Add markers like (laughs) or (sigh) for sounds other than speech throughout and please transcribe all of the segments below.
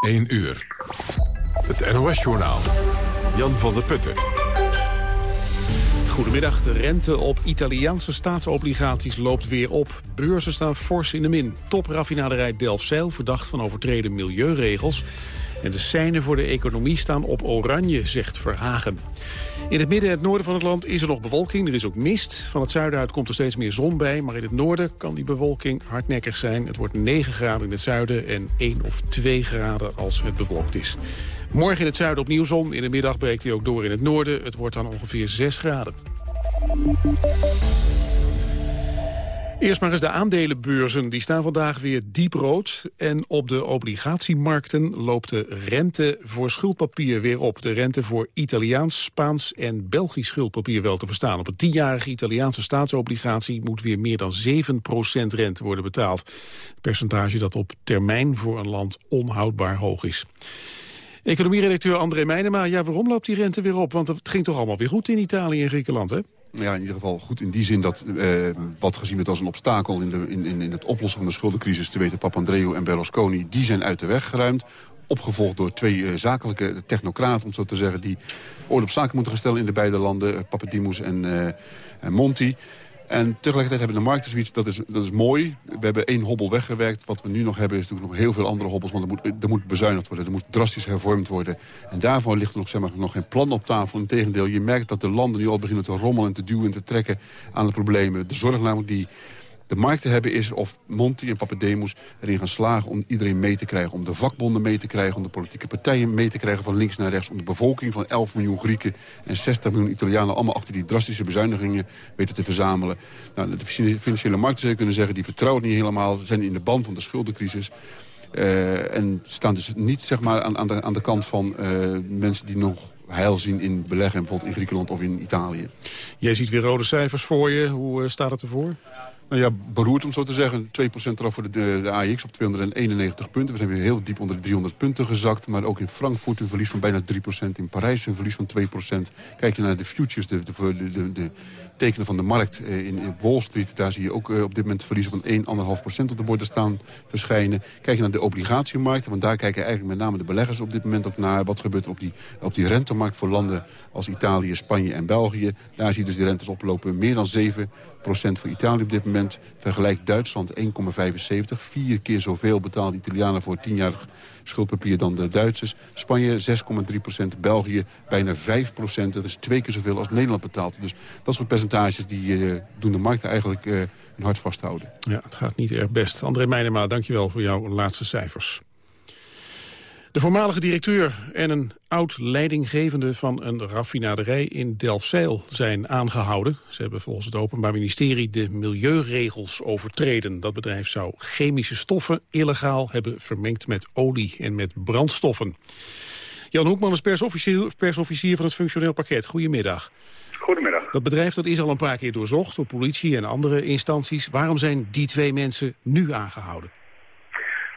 1 uur. Het NOS-journaal. Jan van der Putten. Goedemiddag. De rente op Italiaanse staatsobligaties loopt weer op. Beurzen staan fors in de min. Topraffinaderij Delfzijl verdacht van overtreden milieuregels. En de seinen voor de economie staan op oranje, zegt Verhagen. In het midden en het noorden van het land is er nog bewolking. Er is ook mist. Van het zuiden uit komt er steeds meer zon bij. Maar in het noorden kan die bewolking hardnekkig zijn. Het wordt 9 graden in het zuiden en 1 of 2 graden als het bewolkt is. Morgen in het zuiden opnieuw zon. In de middag breekt hij ook door in het noorden. Het wordt dan ongeveer 6 graden. Eerst maar eens de aandelenbeurzen. Die staan vandaag weer diep rood. En op de obligatiemarkten loopt de rente voor schuldpapier weer op. De rente voor Italiaans, Spaans en Belgisch schuldpapier wel te verstaan. Op een tienjarige Italiaanse staatsobligatie moet weer meer dan 7% rente worden betaald. Een percentage dat op termijn voor een land onhoudbaar hoog is. Economieredacteur André Meijnema, ja, waarom loopt die rente weer op? Want het ging toch allemaal weer goed in Italië en Griekenland, hè? Ja, in ieder geval goed in die zin dat eh, wat gezien wordt als een obstakel... In, de, in, in het oplossen van de schuldencrisis, te weten Papandreou en Berlusconi... die zijn uit de weg geruimd. Opgevolgd door twee uh, zakelijke technocraten, om zo te zeggen... die orde op zaken moeten gaan stellen in de beide landen, uh, en, en Monti. En tegelijkertijd hebben de markten zoiets, dat is, dat is mooi. We hebben één hobbel weggewerkt. Wat we nu nog hebben is natuurlijk nog heel veel andere hobbels. Want er moet, er moet bezuinigd worden, er moet drastisch hervormd worden. En daarvoor ligt er nog, zeg maar, nog geen plan op tafel. Integendeel, je merkt dat de landen nu al beginnen te rommelen en te duwen en te trekken aan de problemen. De zorg namelijk die de markt te hebben is of Monti en Papademos erin gaan slagen om iedereen mee te krijgen. Om de vakbonden mee te krijgen, om de politieke partijen mee te krijgen van links naar rechts. Om de bevolking van 11 miljoen Grieken en 60 miljoen Italianen allemaal achter die drastische bezuinigingen weten te verzamelen. Nou, de financiële markten zou je kunnen zeggen, die vertrouwen niet helemaal, zijn in de band van de schuldencrisis. Uh, en staan dus niet zeg maar, aan, aan, de, aan de kant van uh, mensen die nog heil zien in beleggen, bijvoorbeeld in Griekenland of in Italië. Jij ziet weer rode cijfers voor je. Hoe uh, staat het ervoor? Nou ja, beroerd om zo te zeggen. 2% eraf voor de, de, AX op 291 punten. We zijn weer heel diep onder de 300 punten gezakt. Maar ook in Frankfurt een verlies van bijna 3%. In Parijs een verlies van 2%. Kijk je naar de futures, de, de, tekenen van de markt eh, in, Wall Street... daar zie je ook uh, op dit moment verliezen van 1,5% op de borden staan verschijnen. Kijk je naar de obligatiemarkten, want daar kijken eigenlijk met name de beleggers op dit moment op naar. Wat gebeurt er op die, op die rentemarkt voor landen als Italië, Spanje en België. Daar zie je dus de rentes oplopen. Meer dan 7% voor Italië op dit moment. Vergelijk Duitsland 1,75. Vier keer zoveel de Italianen voor 10-jarig schuldpapier dan de Duitsers. Spanje 6,3% België bijna 5% Dat is twee keer zoveel als Nederland betaalt. Dus dat soort percentages die, uh, doen de markten eigenlijk uh, hun hart vasthouden. Ja, het gaat niet erg best. André Meijnema, dankjewel voor jouw laatste cijfers. De voormalige directeur en een oud-leidinggevende van een raffinaderij in Delfzijl zijn aangehouden. Ze hebben volgens het Openbaar Ministerie de milieuregels overtreden. Dat bedrijf zou chemische stoffen illegaal hebben vermengd met olie en met brandstoffen. Jan Hoekman is persofficier, persofficier van het functioneel pakket. Goedemiddag. Goedemiddag. Dat bedrijf dat is al een paar keer doorzocht door politie en andere instanties. Waarom zijn die twee mensen nu aangehouden?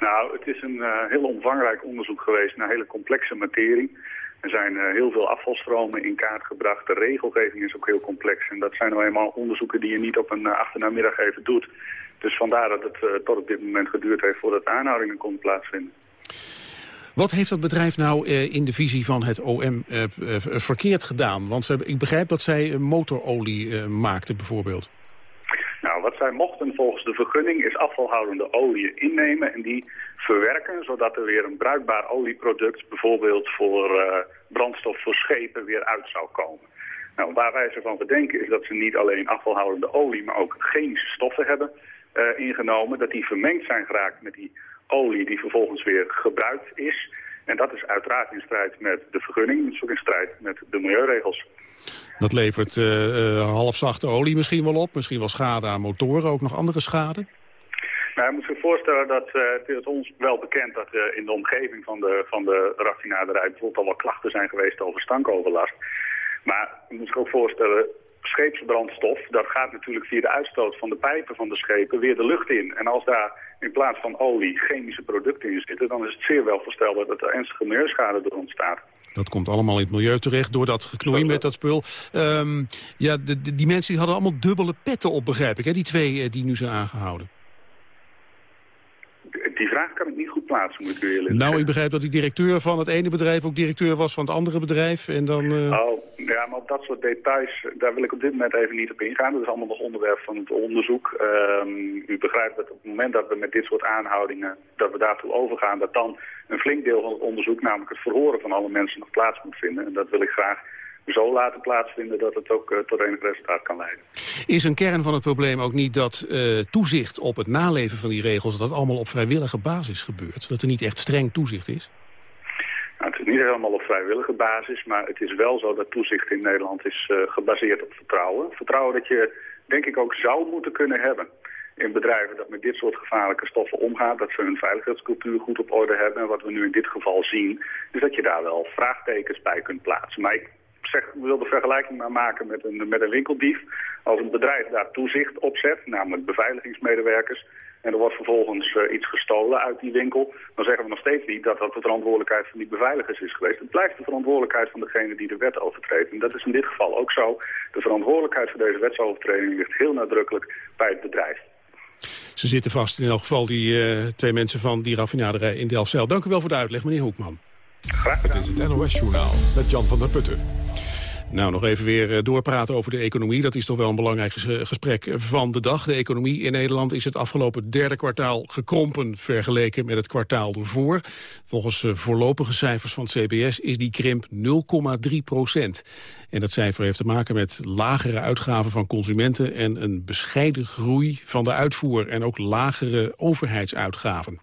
Nou, het is een uh, heel omvangrijk onderzoek geweest naar hele complexe materie. Er zijn uh, heel veel afvalstromen in kaart gebracht. De regelgeving is ook heel complex. En dat zijn nou eenmaal onderzoeken die je niet op een uh, achternamiddag even doet. Dus vandaar dat het tot op dit moment geduurd heeft voordat aanhoudingen konden plaatsvinden. Wat heeft dat bedrijf nou in de visie van het OM verkeerd gedaan? Want ik begrijp dat zij motorolie maakten bijvoorbeeld. Wat zij mochten volgens de vergunning is afvalhoudende olie innemen en die verwerken, zodat er weer een bruikbaar olieproduct, bijvoorbeeld voor uh, brandstof voor schepen, weer uit zou komen. Nou, waar wij ze van verdenken is dat ze niet alleen afvalhoudende olie, maar ook chemische stoffen hebben uh, ingenomen, dat die vermengd zijn geraakt met die olie die vervolgens weer gebruikt is. En dat is uiteraard in strijd met de vergunning, is ook in strijd met de milieuregels. Dat levert uh, uh, halfzachte olie misschien wel op, misschien wel schade aan motoren, ook nog andere schade? Nou, je moet zich voorstellen dat uh, het ons wel bekend dat uh, in de omgeving van de, van de raffinaderij bijvoorbeeld al wel klachten zijn geweest over stankoverlast. Maar je moet zich ook voorstellen, scheepsbrandstof, dat gaat natuurlijk via de uitstoot van de pijpen van de schepen weer de lucht in. En als daar in plaats van olie chemische producten in zitten, dan is het zeer wel voorstelbaar dat er ernstige milieuschade door ontstaat. Dat komt allemaal in het milieu terecht door dat geknoei met dat spul. Um, ja, die mensen hadden allemaal dubbele petten op, begrijp ik, hè? die twee uh, die nu zijn aangehouden. Die vraag kan ik niet goed plaatsen, moet ik u eerlijk Nou, ik begrijp dat die directeur van het ene bedrijf ook directeur was van het andere bedrijf. En dan, uh... Oh, ja, maar op dat soort details, daar wil ik op dit moment even niet op ingaan. Dat is allemaal nog onderwerp van het onderzoek. Um, u begrijpt dat op het moment dat we met dit soort aanhoudingen, dat we daartoe overgaan, dat dan een flink deel van het onderzoek, namelijk het verhoren van alle mensen, nog plaats moet vinden. En dat wil ik graag zo laten plaatsvinden dat het ook uh, tot enig resultaat kan leiden. Is een kern van het probleem ook niet dat uh, toezicht op het naleven van die regels... dat dat allemaal op vrijwillige basis gebeurt? Dat er niet echt streng toezicht is? Nou, het is niet helemaal op vrijwillige basis, maar het is wel zo dat toezicht in Nederland is uh, gebaseerd op vertrouwen. Vertrouwen dat je, denk ik, ook zou moeten kunnen hebben in bedrijven dat met dit soort gevaarlijke stoffen omgaan, dat ze hun veiligheidscultuur goed op orde hebben. En wat we nu in dit geval zien, is dat je daar wel vraagtekens bij kunt plaatsen. Maar ik zeg, wil de vergelijking maar maken met een, met een winkeldief. Als een bedrijf daar toezicht op zet, namelijk beveiligingsmedewerkers... en er wordt vervolgens uh, iets gestolen uit die winkel... dan zeggen we nog steeds niet dat dat de verantwoordelijkheid van die beveiligers is geweest. Het blijft de verantwoordelijkheid van degene die de wet overtreedt. En dat is in dit geval ook zo. De verantwoordelijkheid voor deze wetsovertreding ligt heel nadrukkelijk bij het bedrijf. Ze zitten vast in elk geval, die uh, twee mensen van die raffinaderij in Delfzijl. Dank u wel voor de uitleg, meneer Hoekman. Graag gedaan. Dit is het NOS-journaal met Jan van der Putten. Nou, nog even weer eh, doorpraten over de economie. Dat is toch wel een belangrijk gesprek van de dag. De economie in Nederland is het afgelopen derde kwartaal gekrompen... vergeleken met het kwartaal ervoor. Volgens eh, voorlopige cijfers van het CBS is die krimp 0,3 procent. En dat cijfer heeft te maken met lagere uitgaven van consumenten... en een bescheiden groei van de uitvoer en ook lagere overheidsuitgaven.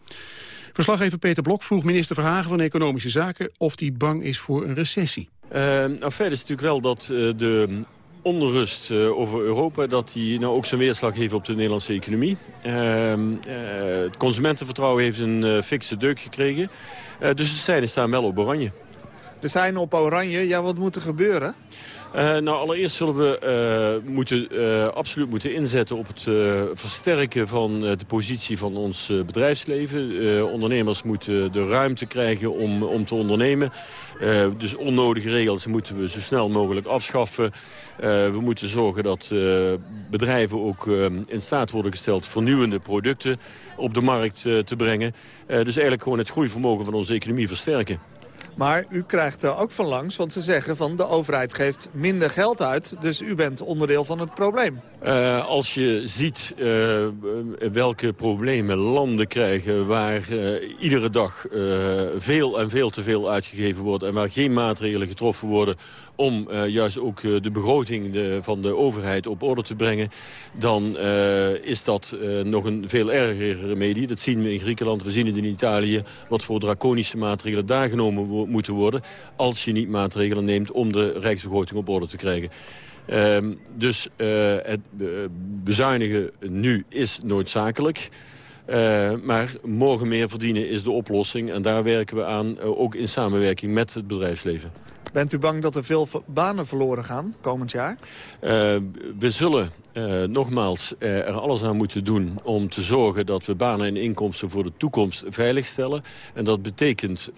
Verslaggever Peter Blok vroeg minister Verhagen van Economische Zaken... of die bang is voor een recessie. Uh, nou, verder is natuurlijk wel dat uh, de onrust uh, over Europa... dat die nou ook zijn weerslag heeft op de Nederlandse economie. het consumentenvertrouwen heeft een fikse deuk gekregen. dus de seinen staan wel op oranje. De seinen op oranje, ja, wat moet er gebeuren? Uh, nou, allereerst zullen we uh, moeten, uh, absoluut moeten inzetten op het versterken van de positie van ons bedrijfsleven. ondernemers moeten de ruimte krijgen om, om te ondernemen. dus onnodige regels moeten we zo snel mogelijk afschaffen. we moeten zorgen dat bedrijven ook in staat worden gesteld vernieuwende producten op de markt te brengen. dus eigenlijk gewoon het groeivermogen van onze economie versterken. Maar u krijgt er ook van langs, want ze zeggen van de overheid geeft minder geld uit. Dus u bent onderdeel van het probleem. Uh, als je ziet uh, welke problemen landen krijgen waar uh, iedere dag veel en veel te veel uitgegeven wordt... en waar geen maatregelen getroffen worden om juist ook de begroting de, van de overheid op orde te brengen... dan is dat nog een veel ergere remedie. Dat zien we in Griekenland, we zien het in Italië... wat voor draconische maatregelen daar genomen moeten worden... als je niet maatregelen neemt om de rijksbegroting op orde te krijgen. Um, dus uh, het bezuinigen nu is noodzakelijk. Uh, maar morgen meer verdienen is de oplossing. En daar werken we aan, uh, ook in samenwerking met het bedrijfsleven. Bent u bang dat er veel banen verloren gaan komend jaar? we zullen nogmaals er alles aan moeten doen om te zorgen dat we banen en inkomsten voor de toekomst veiligstellen. En dat betekent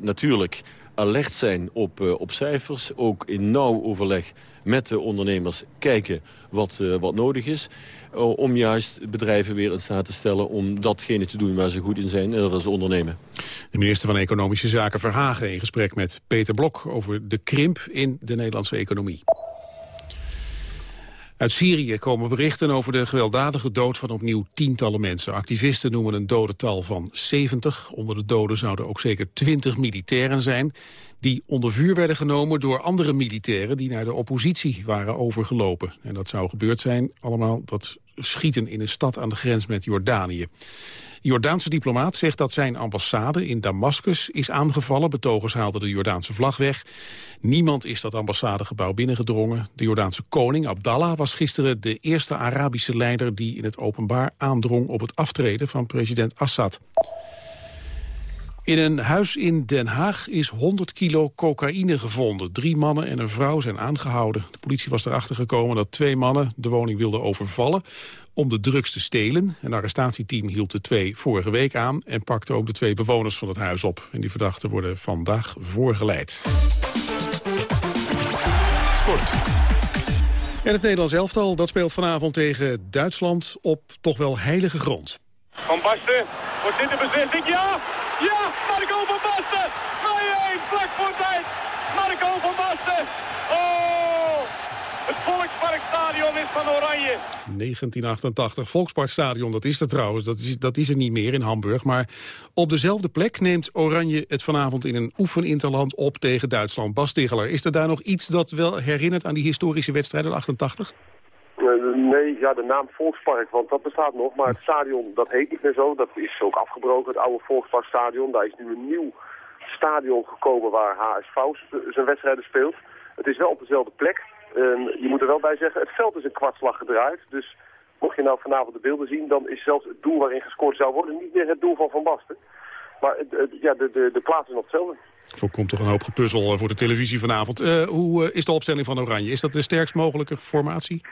natuurlijk alert zijn op, uh, op cijfers. Ook in nauw overleg met de ondernemers kijken wat, uh, wat nodig is. Uh, om juist bedrijven weer in staat te stellen om datgene te doen waar ze goed in zijn. En dat is ondernemen. De minister van Economische Zaken Verhagen in gesprek met Peter Blok over de krimp in de Nederlandse economie. Uit Syrië komen berichten over de gewelddadige dood van opnieuw tientallen mensen. Activisten noemen een dodental van 70. Onder de doden zouden ook zeker 20 militairen zijn... die onder vuur werden genomen door andere militairen... die naar de oppositie waren overgelopen. En dat zou gebeurd zijn, allemaal dat schieten in een stad aan de grens met Jordanië. Jordaanse diplomaat zegt dat zijn ambassade in Damascus is aangevallen. Betogers haalden de Jordaanse vlag weg. Niemand is dat ambassadegebouw binnengedrongen. De Jordaanse koning Abdallah was gisteren de eerste Arabische leider... die in het openbaar aandrong op het aftreden van president Assad. In een huis in Den Haag is 100 kilo cocaïne gevonden. Drie mannen en een vrouw zijn aangehouden. De politie was erachter gekomen dat twee mannen de woning wilden overvallen om de drugs te stelen. Een arrestatieteam hield de twee vorige week aan... en pakte ook de twee bewoners van het huis op. En die verdachten worden vandaag voorgeleid. Sport. En het Nederlands elftal dat speelt vanavond tegen Duitsland op toch wel heilige grond. Van Basten Wordt dit de beslissing? Ja! Ja! Marco van Basten! 2-1, vlak voor tijd! Marco van Basten! Oh! Het Volksparkstadion is van Oranje. 1988, Volksparkstadion, dat is er trouwens. Dat is, dat is er niet meer in Hamburg. Maar op dezelfde plek neemt Oranje het vanavond in een oefeninterland op tegen Duitsland. Bas is er daar nog iets dat wel herinnert aan die historische wedstrijd in 88? Nee, ja, de naam Volkspark, want dat bestaat nog. Maar het stadion, dat heet niet meer zo. Dat is ook afgebroken, het oude Volksparkstadion. Daar is nu een nieuw stadion gekomen waar HSV zijn wedstrijden speelt. Het is wel op dezelfde plek. Ehm, je moet er wel bij zeggen, het veld is een kwartslag gedraaid. Dus mocht je nou vanavond de beelden zien, dan is zelfs het doel waarin gescoord zou worden niet meer het doel van Van Basten. Maar ja, de, de, de plaats is nog hetzelfde. Voorkomt toch een hoop gepuzzel eh, voor de televisie vanavond. Uh, hoe is de opstelling van Oranje? Is dat de sterkst mogelijke formatie?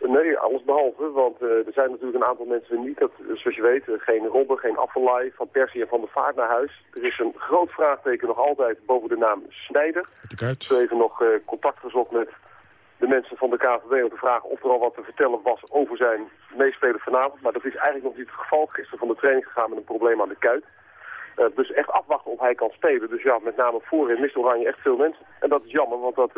Nee, alles behalve, want uh, er zijn natuurlijk een aantal mensen niet, dat, zoals je weet, geen Robben, geen Affelay, Van Persie en Van der Vaart naar huis. Er is een groot vraagteken nog altijd boven de naam Snijder. Zo even nog uh, contact gezocht met de mensen van de KVB om te vragen of er al wat te vertellen was over zijn meespelen vanavond. Maar dat is eigenlijk nog niet het geval. Gisteren van de training gegaan met een probleem aan de kuit. Uh, dus echt afwachten of hij kan spelen. Dus ja, met name voorin mist Oranje echt veel mensen. En dat is jammer, want dat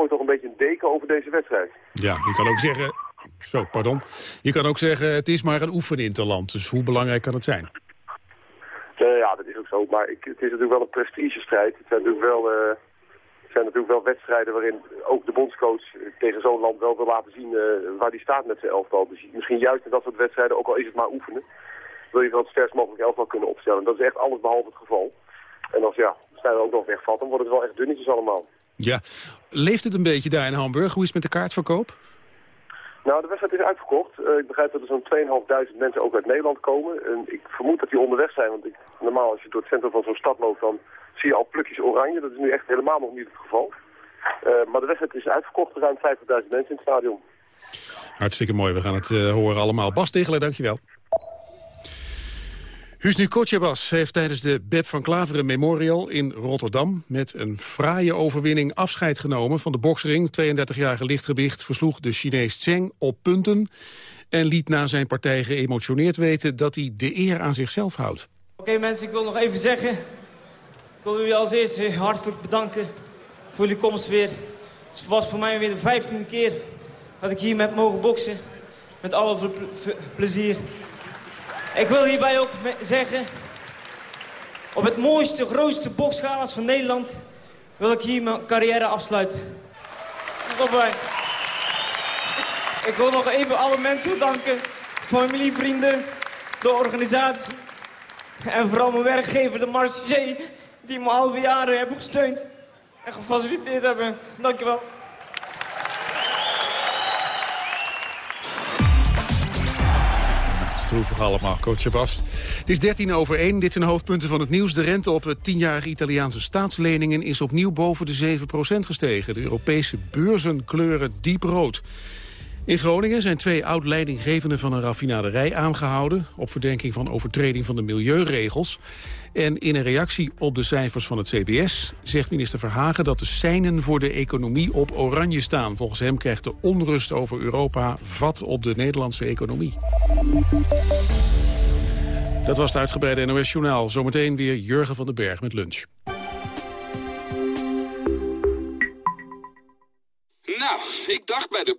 gooit toch een beetje een deken over deze wedstrijd. Ja, je kan ook zeggen... Zo, pardon. Je kan ook zeggen, het is maar een oefeninterland. Dus hoe belangrijk kan het zijn? Uh, ja, dat is ook zo. Maar ik, het is natuurlijk wel een prestigestrijd. Het zijn natuurlijk wel... Uh, zijn natuurlijk wel wedstrijden waarin ook de bondscoach tegen zo'n land wel wil laten zien uh, waar die staat met zijn elftal. Dus misschien juist in dat soort wedstrijden, ook al is het maar oefenen, wil je wel het sterkst mogelijk elftal kunnen opstellen. Dat is echt alles behalve het geval. En als ja, Snijder ook nog wegvalt, dan wordt het wel echt dunnetjes allemaal. Ja. Leeft het een beetje daar in Hamburg? Hoe is het met de kaartverkoop? Nou, de wedstrijd is uitverkocht. Uh, ik begrijp dat er zo'n 2.500 mensen ook uit Nederland komen. En ik vermoed dat die onderweg zijn, want ik, normaal als je door het centrum van zo'n stad loopt, dan zie je al plukjes oranje. Dat is nu echt helemaal nog niet het geval. Uh, maar de wedstrijd is uitverkocht, ruim 50.000 mensen in het stadion. Hartstikke mooi, we gaan het uh, horen allemaal. Bas Tegeler, dankjewel. Husnu Kotjebas heeft tijdens de Beb van Klaveren Memorial in Rotterdam... met een fraaie overwinning afscheid genomen van de boksring. 32-jarige lichtgewicht versloeg de Chinees Cheng op punten... en liet na zijn partij geëmotioneerd weten dat hij de eer aan zichzelf houdt. Oké mensen, ik wil nog even zeggen... ik wil jullie als eerste hartelijk bedanken voor jullie komst weer. Het was voor mij weer de vijftiende keer dat ik hier met mogen boksen. Met alle plezier. Ik wil hierbij ook zeggen... op het mooiste, grootste boksgalas van Nederland... wil ik hier mijn carrière afsluiten. Tot bij. Ik wil nog even alle mensen bedanken. Familie, vrienden, de organisatie. En vooral mijn werkgever, de Marseillais... die me al die jaren hebben gesteund en gefaciliteerd hebben. Dankjewel. Droevig allemaal, coach Sebast. Het is 13 over 1, dit zijn hoofdpunten van het nieuws. De rente op het 10-jarige Italiaanse staatsleningen is opnieuw boven de 7% gestegen. De Europese beurzen kleuren diep rood. In Groningen zijn twee oud-leidinggevenden van een raffinaderij aangehouden... op verdenking van overtreding van de milieuregels. En in een reactie op de cijfers van het CBS zegt minister Verhagen... dat de seinen voor de economie op oranje staan. Volgens hem krijgt de onrust over Europa vat op de Nederlandse economie. Dat was het uitgebreide NOS-journaal. Zometeen weer Jurgen van den Berg met lunch. Nou, ik dacht bij de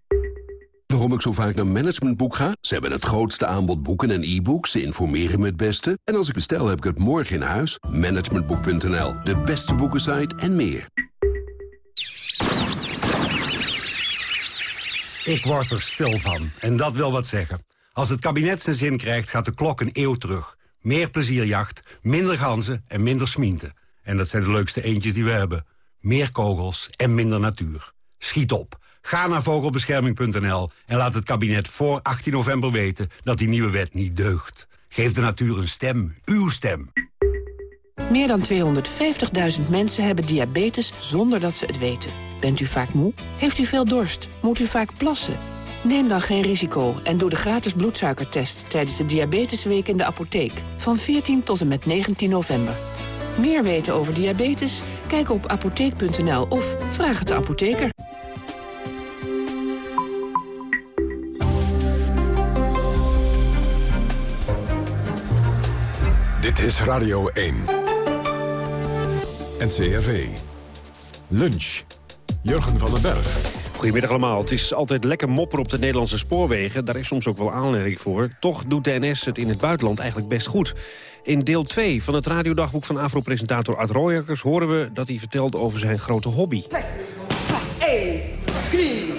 Waarom ik zo vaak naar Managementboek ga? Ze hebben het grootste aanbod boeken en e-books. Ze informeren me het beste. En als ik bestel, heb ik het morgen in huis. Managementboek.nl, de beste boekensite en meer. Ik word er stil van. En dat wil wat zeggen. Als het kabinet zijn zin krijgt, gaat de klok een eeuw terug. Meer plezierjacht, minder ganzen en minder smienten. En dat zijn de leukste eentjes die we hebben. Meer kogels en minder natuur. Schiet op. Ga naar vogelbescherming.nl en laat het kabinet voor 18 november weten dat die nieuwe wet niet deugt. Geef de natuur een stem, uw stem. Meer dan 250.000 mensen hebben diabetes zonder dat ze het weten. Bent u vaak moe? Heeft u veel dorst? Moet u vaak plassen? Neem dan geen risico en doe de gratis bloedsuikertest... tijdens de Diabetesweek in de apotheek. Van 14 tot en met 19 november. Meer weten over diabetes? Kijk op apotheek.nl of vraag het de apotheker. Dit is Radio 1. NCRV. Lunch. Jurgen van den Berg. Goedemiddag allemaal. Het is altijd lekker mopper op de Nederlandse spoorwegen. Daar is soms ook wel aanleiding voor. Toch doet de NS het in het buitenland eigenlijk best goed. In deel 2 van het radiodagboek van Afro-presentator Art Royakkers... horen we dat hij vertelt over zijn grote hobby. 1, 3,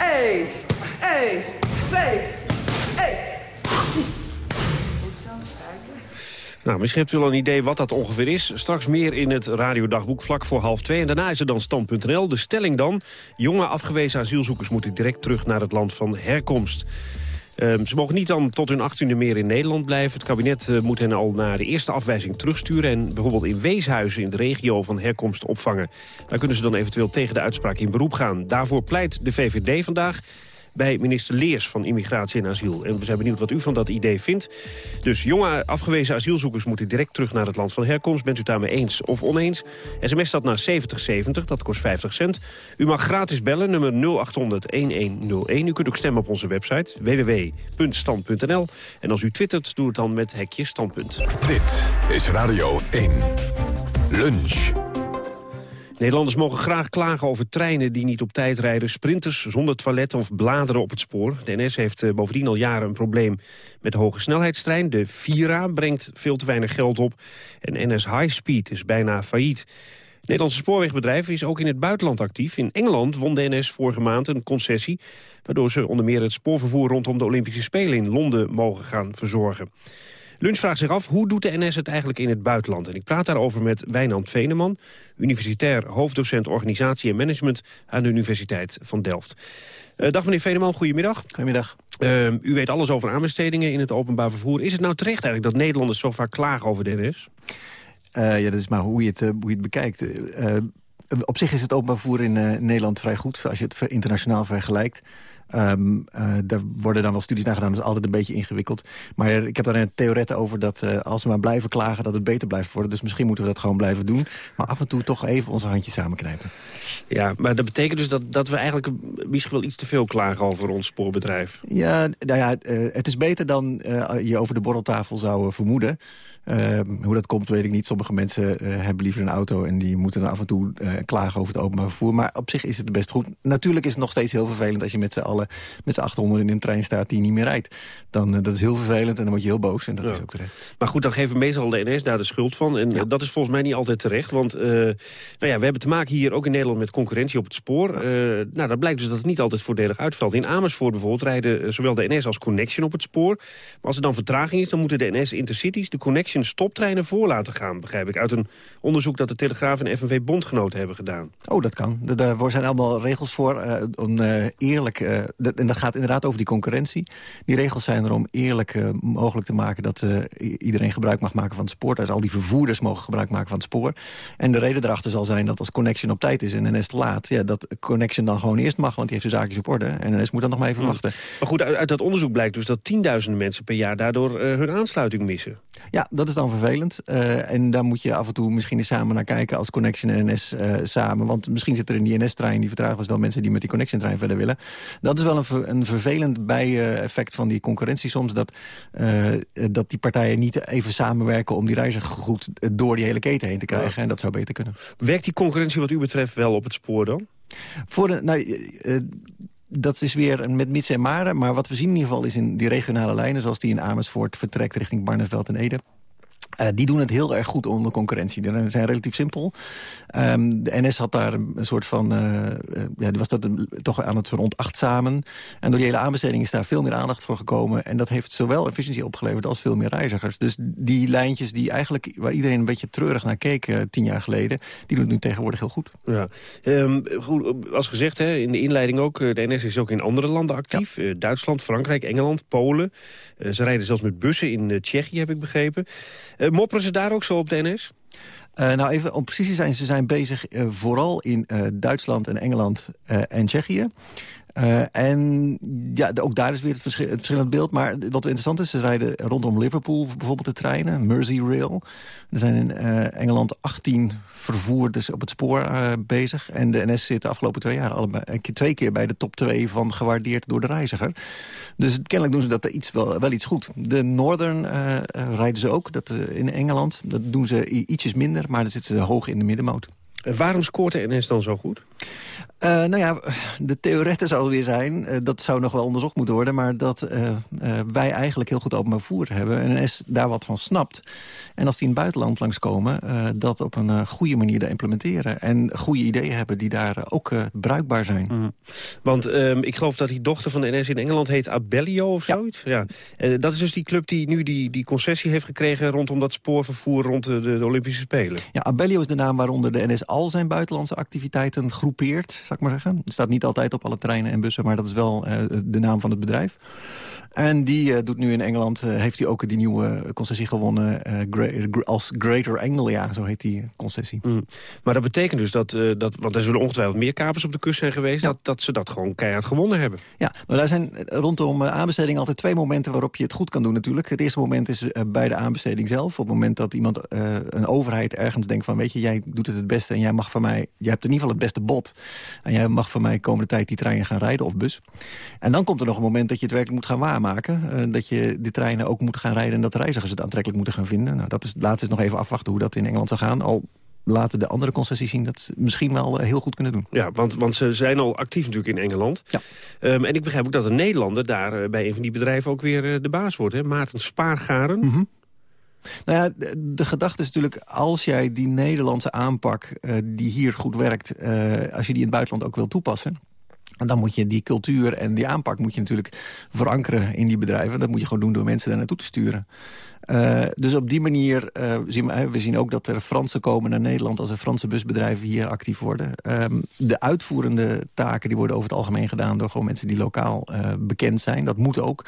1, 1, 2, Nou, misschien hebt u wel een idee wat dat ongeveer is. Straks meer in het radiodagboek vlak voor half twee. En daarna is er dan stand.nl. De stelling dan, jonge afgewezen asielzoekers moeten direct terug naar het land van herkomst. Ehm, ze mogen niet dan tot hun achttiende meer in Nederland blijven. Het kabinet eh, moet hen al naar de eerste afwijzing terugsturen... en bijvoorbeeld in weeshuizen in de regio van herkomst opvangen. Daar kunnen ze dan eventueel tegen de uitspraak in beroep gaan. Daarvoor pleit de VVD vandaag bij minister Leers van Immigratie en Asiel. En we zijn benieuwd wat u van dat idee vindt. Dus jonge afgewezen asielzoekers moeten direct terug naar het land van herkomst. Bent u daarmee eens of oneens? SMS staat naar 7070, dat kost 50 cent. U mag gratis bellen, nummer 0800-1101. U kunt ook stemmen op onze website www.stand.nl. En als u twittert, doe het dan met hekje standpunt. Dit is Radio 1. Lunch. Nederlanders mogen graag klagen over treinen die niet op tijd rijden... sprinters zonder toilet of bladeren op het spoor. De NS heeft eh, bovendien al jaren een probleem met de hoge snelheidstrein. De Vira brengt veel te weinig geld op. En NS High Speed is bijna failliet. Nederlandse spoorwegbedrijf is ook in het buitenland actief. In Engeland won de NS vorige maand een concessie... waardoor ze onder meer het spoorvervoer rondom de Olympische Spelen in Londen mogen gaan verzorgen. Lunch vraagt zich af, hoe doet de NS het eigenlijk in het buitenland? En ik praat daarover met Wijnand Veneman, universitair hoofddocent organisatie en management aan de Universiteit van Delft. Uh, dag meneer Veneman, goedemiddag. Goedemiddag. Uh, u weet alles over aanbestedingen in het openbaar vervoer. Is het nou terecht eigenlijk dat Nederlanders zo vaak klagen over de NS? Uh, ja, dat is maar hoe je het, hoe je het bekijkt. op zich is het openbaar vervoer in Nederland vrij goed, als je het internationaal vergelijkt. Um, uh, daar worden dan wel studies naar gedaan, dat is altijd een beetje ingewikkeld. Maar ik heb daar een theoret over dat uh, als we maar blijven klagen... dat het beter blijft worden. Dus misschien moeten we dat gewoon blijven doen. Maar af en toe toch even onze handjes samenknijpen. Ja, maar dat betekent dus dat, dat we eigenlijk misschien wel iets te veel klagen over ons spoorbedrijf. Ja, nou ja, uh, het is beter dan je over de borreltafel zou vermoeden. Uh, hoe dat komt, weet ik niet. Sommige mensen uh, hebben liever een auto... en die moeten dan af en toe uh, klagen over het openbaar vervoer. Maar op zich is het best goed. Natuurlijk is het nog steeds heel vervelend... als je met z'n allen, met z'n 800 in een trein staat die niet meer rijdt. Dan, dat is heel vervelend en dan word je heel boos. En dat ja. is ook terecht. Maar goed, dan geven meestal de NS daar de schuld van. En ja. dat is volgens mij niet altijd terecht. Want nou ja, we hebben te maken hier ook in Nederland met concurrentie op het spoor. nou, dat blijkt dus dat het niet altijd voordelig uitvalt. In Amersfoort bijvoorbeeld rijden zowel de NS als Connection op het spoor. Maar als er dan vertraging is, dan moeten de NS Intercities... de Connection stoptreinen voor laten gaan, begrijp ik. Uit een onderzoek dat de Telegraaf en FNV Bondgenoten hebben gedaan. Oh, dat kan. Daar zijn allemaal regels voor. Uh, om uh, eerlijk, uh, en dat gaat inderdaad over die concurrentie. Die regels zijn er om eerlijk mogelijk te maken... dat iedereen gebruik mag maken van het spoor. Dat al die vervoerders mogen gebruik maken van het spoor. En de reden erachter zal zijn dat als Connection op tijd is en NS te laat... Ja, dat Connection dan gewoon eerst mag, want die heeft de zaakjes op orde. En NS moet dan nog maar even Hmm. wachten. Maar goed, uit, uit dat onderzoek blijkt dus dat tienduizenden mensen per jaar... daardoor hun aansluiting missen. Ja, dat is dan vervelend. Uh, en daar moet je af en toe misschien eens samen naar kijken als Connection en NS uh, samen. Want misschien zit er in die NS-trein, die vertraagt dus wel mensen die met die Connection-trein verder willen. Dat is wel een, ver, een vervelend bijeffect van die concurrentie soms. Dat, uh, dat die partijen niet even samenwerken om die reiziger goed door die hele keten heen te krijgen. Ja. En dat zou beter kunnen. Werkt die concurrentie wat u betreft wel op het spoor dan? Voor de, nou, dat is weer met mits en maren. Maar wat we zien in ieder geval is in die regionale lijnen... zoals die in Amersfoort vertrekt richting Barneveld en Ede... Uh, die doen het heel erg goed onder concurrentie. Die zijn relatief simpel. Um, de NS had daar een, soort van... Uh, ja, die was dat een, toch aan het veronachtzamen. En door die hele aanbesteding is daar veel meer aandacht voor gekomen. En dat heeft zowel efficiëntie opgeleverd als veel meer reizigers. Dus die lijntjes die eigenlijk, waar iedereen een beetje treurig naar keek tien jaar geleden... die doen het nu tegenwoordig heel goed. Ja. Um, goed als gezegd, hè, in de inleiding ook... de NS is ook in andere landen actief. Ja. Duitsland, Frankrijk, Engeland, Polen. ze rijden zelfs met bussen in Tsjechië, heb ik begrepen. Uh, mopperen ze daar ook zo op de NS? Uh, nou, even om precies te zijn, ze zijn bezig uh, vooral in Duitsland en Engeland en Tsjechië. Uh, en ja, ook daar is weer het, verschil, verschillend beeld. Maar wat interessant is, ze rijden rondom Liverpool bijvoorbeeld de treinen. Merseyrail. Er zijn in uh, Engeland 18 vervoerders op het spoor uh, bezig. En de NS zit de afgelopen twee jaar allebei, twee keer bij de top 2 van gewaardeerd door de reiziger. Dus kennelijk doen ze dat iets wel, wel iets goed. De Northern rijden ze ook, dat, in Engeland. Dat doen ze ietsjes minder, maar dan zitten ze hoog in de middenmoot. En waarom scoort de NS dan zo goed? Uh, nou ja, de theoreten zou weer zijn, uh, dat zou nog wel onderzocht moeten worden... maar dat uh, wij eigenlijk heel goed openbaar vervoer hebben... en NS daar wat van snapt. En als die in het buitenland langskomen, dat op een goede manier te implementeren. En goede ideeën hebben die daar ook bruikbaar zijn. Mm. Want ehm, ik geloof dat die dochter van de NS in Engeland heet Abellio of zoiets. Ja. ja. dat is dus die club die nu die, die concessie heeft gekregen... rondom dat spoorvervoer rond de, de Olympische Spelen. Ja, Abellio is de naam waaronder de NS al zijn buitenlandse activiteiten groepeert, zou ik maar zeggen. Het staat niet altijd op alle treinen en bussen, maar dat is wel uh, de naam van het bedrijf. En die uh, doet nu in Engeland, uh, heeft hij ook die nieuwe concessie gewonnen als Greater Anglia, zo heet die concessie. Mm. Maar dat betekent dus dat, dat, want er zullen ongetwijfeld meer kapers op de kust zijn geweest, ja. dat, dat ze dat gewoon keihard gewonnen hebben. Ja, maar daar zijn rondom aanbesteding altijd twee momenten waarop je het goed kan doen natuurlijk. Het eerste moment is bij de aanbesteding zelf. Op het moment dat iemand, een overheid ergens denkt van, weet je, jij doet het het beste en jij mag van mij, jij hebt in ieder geval het beste bod. En jij mag van mij komende tijd die treinen gaan rijden of bus. En dan komt er nog een moment dat je het werkelijk moet gaan waarmaken maken. Uh, dat je de treinen ook moet gaan rijden en dat de reizigers het aantrekkelijk moeten gaan vinden. Nou, dat is, laten we nog even afwachten hoe dat in Engeland zal gaan. Al laten de andere concessies zien dat ze misschien wel heel goed kunnen doen. Ja, want, want ze zijn al actief natuurlijk in Engeland. Ja. Um, en ik begrijp ook dat een Nederlander daar uh, bij een van die bedrijven ook weer de baas wordt. Hè? Maarten Spaargaren. Mm -hmm. Nou ja, de, de, gedachte is natuurlijk, als jij die Nederlandse aanpak... Uh, die hier goed werkt, als je die in het buitenland ook wil toepassen... En dan moet je die cultuur en die aanpak moet je natuurlijk verankeren in die bedrijven. Dat moet je gewoon doen door mensen daar naartoe te sturen. Uh, dus op die manier uh, zien we, we zien ook dat er Fransen komen naar Nederland... als er Franse busbedrijven hier actief worden. Um, de uitvoerende taken die worden over het algemeen gedaan... door gewoon mensen die lokaal uh, bekend zijn. Dat moet ook.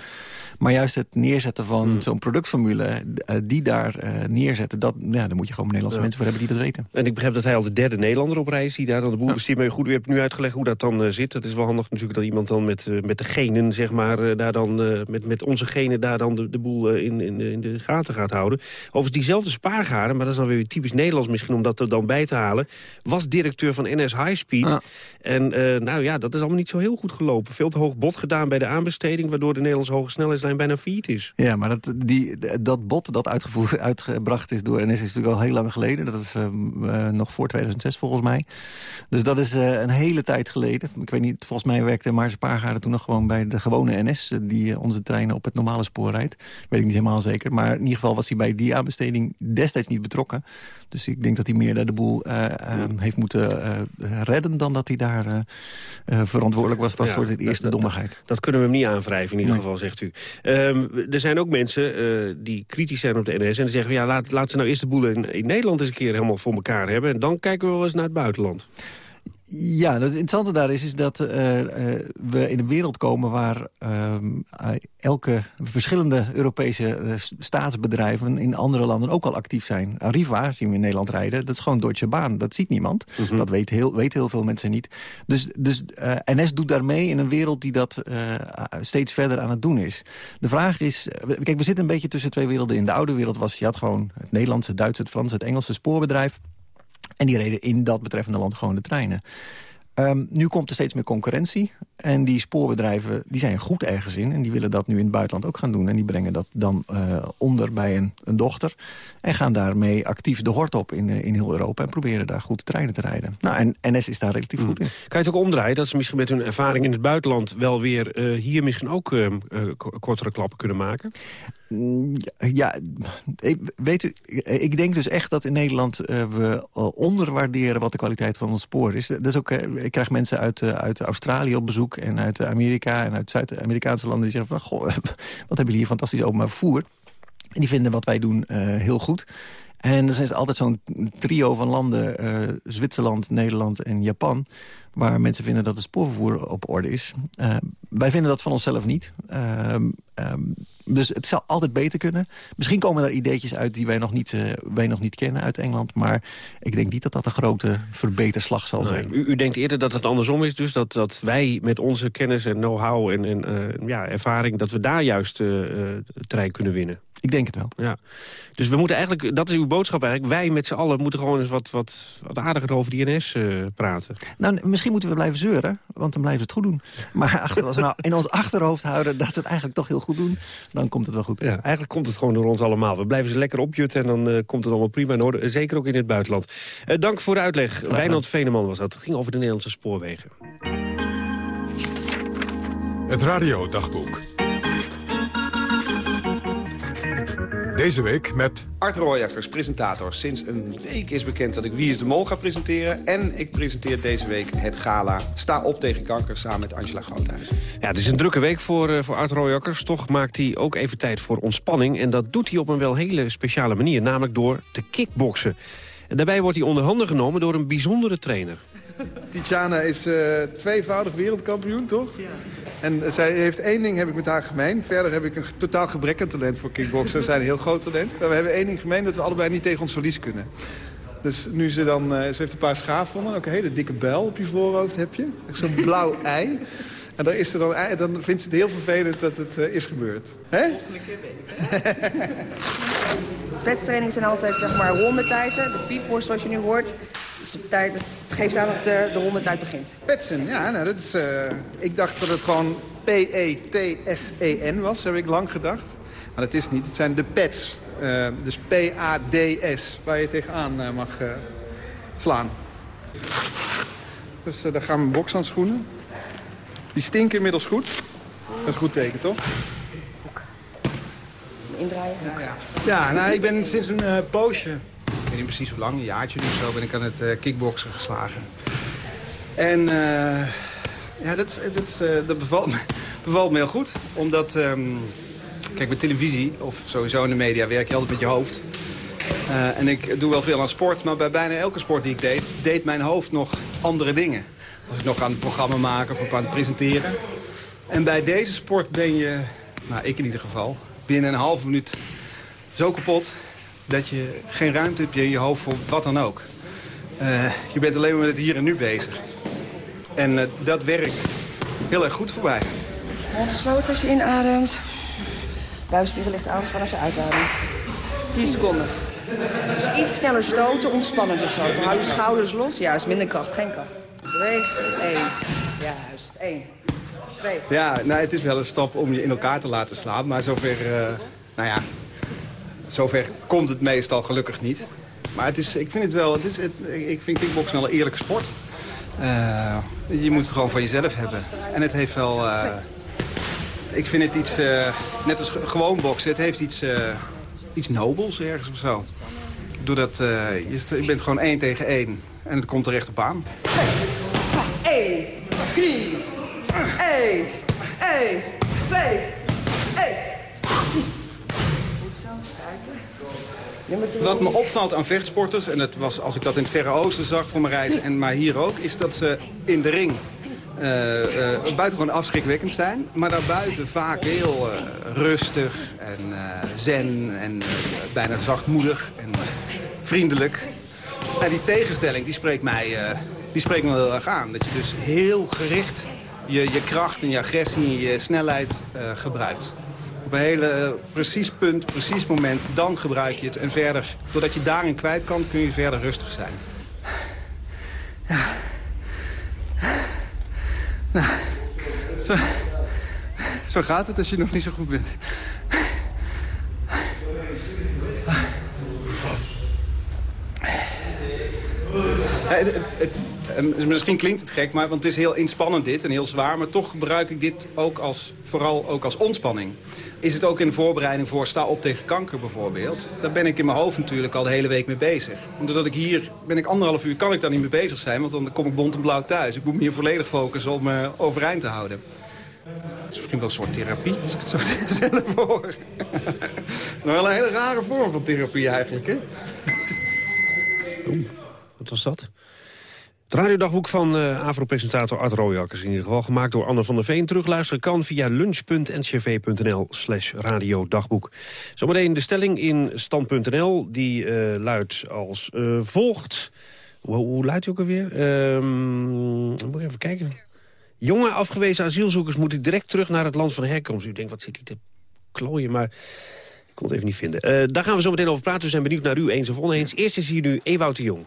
Maar juist het neerzetten van hmm. zo'n productformule... die daar neerzetten, dat, ja, daar moet je gewoon Nederlandse ja. mensen voor hebben die dat weten. En ik begrijp dat hij al de derde Nederlander op reis... die daar dan de boel bestuurt. Maar goed, u hebt nu uitgelegd hoe dat dan zit. Het is wel handig natuurlijk dat iemand dan met, met de genen... zeg maar, daar dan, met, met onze genen daar dan de, de boel in, in, in de gaten gaat houden. Overigens diezelfde spaargaren, maar dat is dan weer typisch Nederlands misschien om dat er dan bij te halen, was directeur van NS High Speed. En uh, nou ja, dat is allemaal niet zo heel goed gelopen. Veel te hoog bod gedaan bij de aanbesteding, waardoor de Nederlandse hoge snelheidslijn bijna failliet is. Ja, maar dat, die, dat bod dat uitgevoerd, uitgebracht is door NS is natuurlijk al heel lang geleden. Dat was uh, uh, nog voor 2006 volgens mij. Dus dat is een hele tijd geleden. Ik weet niet, volgens mij werkte Maarten Spaargaren toen nog gewoon bij de gewone NS... die onze treinen op het normale spoor rijdt. Weet ik niet helemaal zeker. Maar in ieder geval was hij bij die aanbesteding destijds niet betrokken. Dus ik denk dat hij meer de boel uh, uh, heeft moeten uh, redden... dan dat hij daar verantwoordelijk was, was ja, voor dit eerste dat, dommigheid. Dat kunnen we hem niet aanwrijven in ieder nee. geval, zegt u. Um, er zijn ook mensen die kritisch zijn op de NS... en die zeggen, ja, laat, laat ze nou eerst de boel in, in Nederland eens een keer helemaal voor elkaar hebben... en dan kijken we wel eens naar het buitenland. Ja, het interessante daar is, is dat uh, uh, we in een wereld komen... waar uh, elke verschillende Europese staatsbedrijven in andere landen ook al actief zijn. Arriva zien we in Nederland rijden, dat is gewoon Deutsche Bahn. Dat ziet niemand. Mm -hmm. Dat weten heel, weet heel veel mensen niet. Dus, dus NS doet daarmee in een wereld die dat steeds verder aan het doen is. De vraag is, kijk, we zitten een beetje tussen twee werelden in. De oude wereld was, je had gewoon het Nederlandse, het Duitse, het Franse, het Engelse spoorbedrijf... En die reden in dat betreffende land gewoon de treinen. Ehm, nu komt er steeds meer concurrentie. En die spoorbedrijven die zijn goed ergens in. En die willen dat nu in het buitenland ook gaan doen. En die brengen dat dan uh, onder bij een, een, dochter. En gaan daarmee actief de hort op in, uh, in heel Europa. En proberen daar goed treinen te rijden. Nou, en NS is daar relatief goed in. Kan je het ook omdraaien? Dat ze misschien met hun ervaring in het buitenland... wel weer uh, hier misschien ook kortere klappen kunnen maken? Mm, Ja, weet u, ik denk dus echt dat in Nederland uh, we onderwaarderen wat de kwaliteit van ons spoor is. Dat is ook, uh, ik krijg mensen uit, uit Australië op bezoek en uit Amerika en uit Zuid-Amerikaanse landen die zeggen van, goh, (laughs) wat hebben jullie hier fantastisch openbaar vervoer. En die vinden wat wij doen heel goed. En er is altijd zo'n trio van landen, Zwitserland, Nederland en Japan waar mensen vinden dat het spoorvervoer op orde is. Uh, wij vinden dat van onszelf niet. Uh, um, dus het zal altijd beter kunnen. Misschien komen er ideetjes uit die wij nog, niet, uh, wij nog niet kennen uit Engeland. Maar ik denk niet dat dat een grote verbeterslag zal nee, zijn. U, u, denkt eerder dat het andersom is. Dus dat, dat wij met onze kennis en know-how en, en ja, ervaring... dat we daar juist het terrein kunnen winnen. Ik denk het wel. Ja. Dus we moeten eigenlijk, dat is uw boodschap eigenlijk... wij met z'n allen moeten gewoon eens wat, wat, wat aardiger over die NS uh, praten. Nou, misschien moeten we blijven zeuren, want dan blijven we het goed doen. (laughs) Maar als we nou in ons achterhoofd houden dat ze het eigenlijk toch heel goed doen... dan komt het wel goed. Ja, eigenlijk komt het gewoon door ons allemaal. We blijven ze lekker opjutten en dan uh, komt het allemaal prima in orde. Zeker ook in het buitenland. Uh, dank voor de uitleg. Wijnand Veneman was dat. Het ging over de Nederlandse spoorwegen. Het radiodagboek. Deze week met... Art Rooijakkers, presentator. Sinds een week is bekend dat ik Wie is de Mol ga presenteren. En ik presenteer deze week het gala Sta op tegen kanker samen met Angela Groothuis. Ja, het is een drukke week voor, uh, voor Art Rooijakkers. Toch maakt hij ook even tijd voor ontspanning. En dat doet hij op een wel hele speciale manier. Namelijk door te kickboksen. En daarbij wordt hij onder handen genomen door een bijzondere trainer. Tiziana is uh, tweevoudig wereldkampioen, toch? Ja. En zij heeft één ding heb ik met haar gemeen. Verder heb ik een totaal gebrek aan talent voor kickboksen. Zij een heel groot talent. Maar we hebben één ding gemeen, dat we allebei niet tegen ons verlies kunnen. Dus nu ze dan... Uh, ze heeft een paar schaafwonden, ook een hele dikke bijl op je voorhoofd heb je. Zo'n (laughs) blauw ei. En dan, is ze dan, dan vindt ze het heel vervelend dat het uh, is gebeurd. Hè? (laughs) Petstrainingen zijn altijd zeg maar rondetijden. De piepworst zoals je nu hoort. Dat geeft aan dat de, de rondetijd begint. Petsen, ja. Nou, dat is, uh, ik dacht dat het gewoon P-E-T-S-E-N was. Heb ik lang gedacht. Maar dat is niet. Het zijn de pets. Uh, dus P-A-D-S. Waar je tegenaan uh, mag slaan. Dus daar gaan mijn bokshandschoenen. Die stinken inmiddels goed. Dat is een goed teken, toch? Indraaien? Ja, ja. ja nou, ik ben sinds een uh, poosje, weet niet precies hoe lang, een jaartje of zo, ben ik aan het uh, kickboksen geslagen. En uh, ja, dat, dat, dat bevalt, me, (laughs) bevalt me heel goed. Omdat, um, kijk, bij televisie of sowieso in de media werk je altijd met je hoofd. en ik doe wel veel aan sport, maar bij bijna elke sport die ik deed, deed mijn hoofd nog andere dingen. Was ik nog aan het programma maken of aan het presenteren. En bij deze sport ben je, nou ik in ieder geval, binnen een halve minuut zo kapot... dat je geen ruimte hebt in je hoofd voor wat dan ook. Uh, je bent alleen maar met het hier en nu bezig. En uh, dat werkt heel erg goed voor mij. Mond als je inademt. Buikspiegel ligt aanspannen als je uitademt. 10 seconden. Dus iets sneller stoten, ontspannender stoten. Hou je schouders los. Juist, minder kracht, geen kracht. Beweeg. 1. Juist, 1. Twee. Ja, nou, het is wel een stap om je in elkaar te laten slaan. Maar zover, uh, nou ja, zover komt het meestal gelukkig niet. Maar het is, ik vind het wel, het is, het, ik vind kickboksen wel een eerlijke sport. Uh, je moet het gewoon van jezelf hebben. En het heeft wel, uh, ik vind het iets, uh, net als gewoon boksen, het heeft iets, iets nobels ergens of zo. Doordat, je, je bent gewoon één tegen één en het komt er echt op aan. 1, 3, 1, 1, 2, Wat me opvalt aan vechtsporters, en dat was als ik dat in het Verre Oosten zag voor mijn reizen, en maar hier ook, is dat ze in de ring uh, uh, buitengewoon afschrikwekkend zijn. Maar daarbuiten vaak heel uh, rustig en zen en bijna zachtmoedig en vriendelijk. En die tegenstelling die spreekt, mij, die spreekt me heel erg aan. Dat je dus heel gericht je, je kracht en je agressie en je snelheid gebruikt op een hele precies punt, precies moment, dan gebruik je het. En verder, doordat je daarin kwijt kan, kun je verder rustig zijn. Ja. Zo, zo gaat het als je nog niet zo goed bent. Eh, misschien klinkt het gek, maar, want het is heel inspannend dit en heel zwaar. Maar toch gebruik ik dit ook als, vooral ook als ontspanning. Is het ook in voorbereiding voor Sta op tegen kanker bijvoorbeeld. Daar ben ik in mijn hoofd natuurlijk al de hele week mee bezig. Doordat ik hier ben ik anderhalf uur, kan ik daar niet mee bezig zijn. Want dan kom ik bont en blauw thuis. Ik moet me hier volledig focussen om me overeind te houden. Het is misschien wel een soort therapie, als ik het zo (laughs) stel voor. (laughs) nou, wel een hele rare vorm van therapie eigenlijk, hè? Wat was dat? Het radiodagboek van eh AVRO-presentator Art Rooijakkers... in ieder geval gemaakt door Anne van der Veen. Terugluisteren kan via lunch.ncv.nl slash radiodagboek. Zometeen de stelling in stand.nl. Die eh, luidt als eh, volgt. Hoe, luidt die ook alweer? Ehm moet ik even kijken. Jonge afgewezen asielzoekers moeten direct terug naar het land van herkomst. U denkt, wat zit hij te klooien, maar... Ik kon het even niet vinden. Daar gaan we zo meteen over praten. We zijn benieuwd naar u eens of oneens. Eerst is hier nu Ewout de Jong.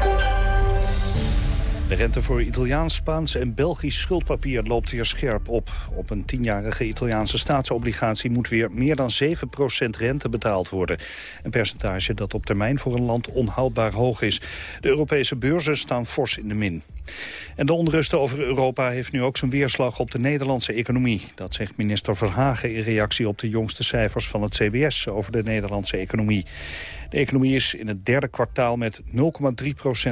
De rente voor Italiaans, Spaans en Belgisch schuldpapier loopt weer scherp op. Op een tienjarige Italiaanse staatsobligatie moet weer meer dan 7% rente betaald worden. Een percentage dat op termijn voor een land onhoudbaar hoog is. De Europese beurzen staan fors in de min. En de onrust over Europa heeft nu ook zijn weerslag op de Nederlandse economie. Dat zegt minister Verhagen in reactie op de jongste cijfers van het CBS over de Nederlandse economie. De economie is in het derde kwartaal met 0,3%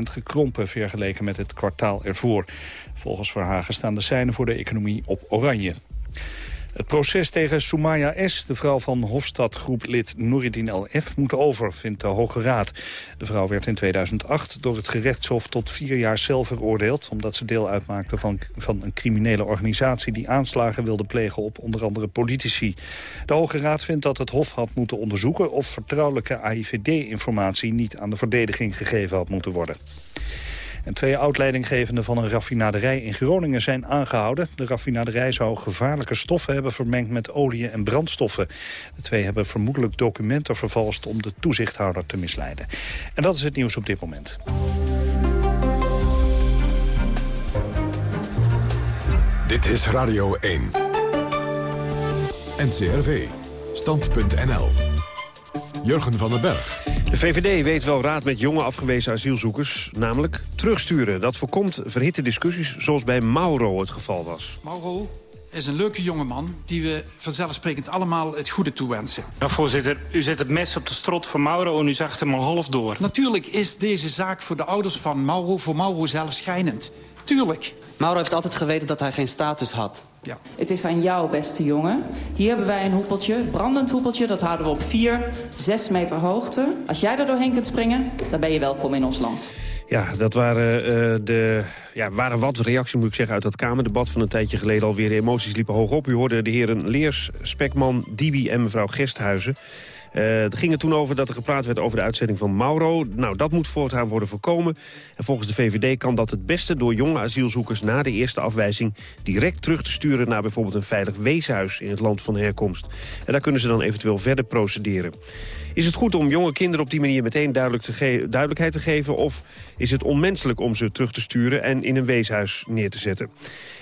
gekrompen vergeleken met het kwartaal ervoor. Volgens Verhagen staan de seinen voor de economie op oranje. Het proces tegen Soumaya S., de vrouw van Hofstadgroeplid Noureddin L.F., moet over, vindt de Hoge Raad. De vrouw werd in 2008 door het gerechtshof tot vier jaar cel veroordeeld... omdat ze deel uitmaakte van, van een criminele organisatie... die aanslagen wilde plegen op onder andere politici. De Hoge Raad vindt dat het hof had moeten onderzoeken... of vertrouwelijke AIVD-informatie niet aan de verdediging gegeven had moeten worden. En twee oud-leidinggevenden van een raffinaderij in Groningen zijn aangehouden. De raffinaderij zou gevaarlijke stoffen hebben vermengd met olie en brandstoffen. De twee hebben vermoedelijk documenten vervalst om de toezichthouder te misleiden. En dat is het nieuws op dit moment. Dit is Radio 1. NCRV. Stand.nl. Jurgen van den Berg. De VVD weet wel raad met jonge afgewezen asielzoekers, namelijk terugsturen. Dat voorkomt verhitte discussies zoals bij Mauro het geval was. Mauro is een leuke jongeman die we vanzelfsprekend allemaal het goede toewensen. Voorzitter, u zet het mes op de strot van Mauro en u zegt hem al half door. Natuurlijk is deze zaak voor de ouders van Mauro, voor Mauro zelf schijnend. Tuurlijk. Mauro heeft altijd geweten dat hij geen status had. Ja. Het is aan jou, beste jongen. Hier hebben wij een hoepeltje, brandend hoepeltje. Dat houden we op 4, 6 meter hoogte. Als jij er doorheen kunt springen, dan ben je welkom in ons land. Ja, dat waren, eh, de, ja, waren wat reacties, moet ik zeggen, uit dat Kamerdebat van een tijdje geleden alweer. De emoties liepen hoog op. U hoorde de heren Leers, Spekman, Dibi en mevrouw Gesthuizen. Uh, het ging er toen over dat er gepraat werd over de uitzending van Mauro. Nou, dat moet voortaan worden voorkomen. En volgens de VVD kan dat het beste door jonge asielzoekers... na de eerste afwijzing direct terug te sturen... naar bijvoorbeeld een veilig weeshuis in het land van herkomst. En daar kunnen ze dan eventueel verder procederen. Is het goed om jonge kinderen op die manier meteen duidelijk te duidelijkheid te geven... of is het onmenselijk om ze terug te sturen en in een weeshuis neer te zetten?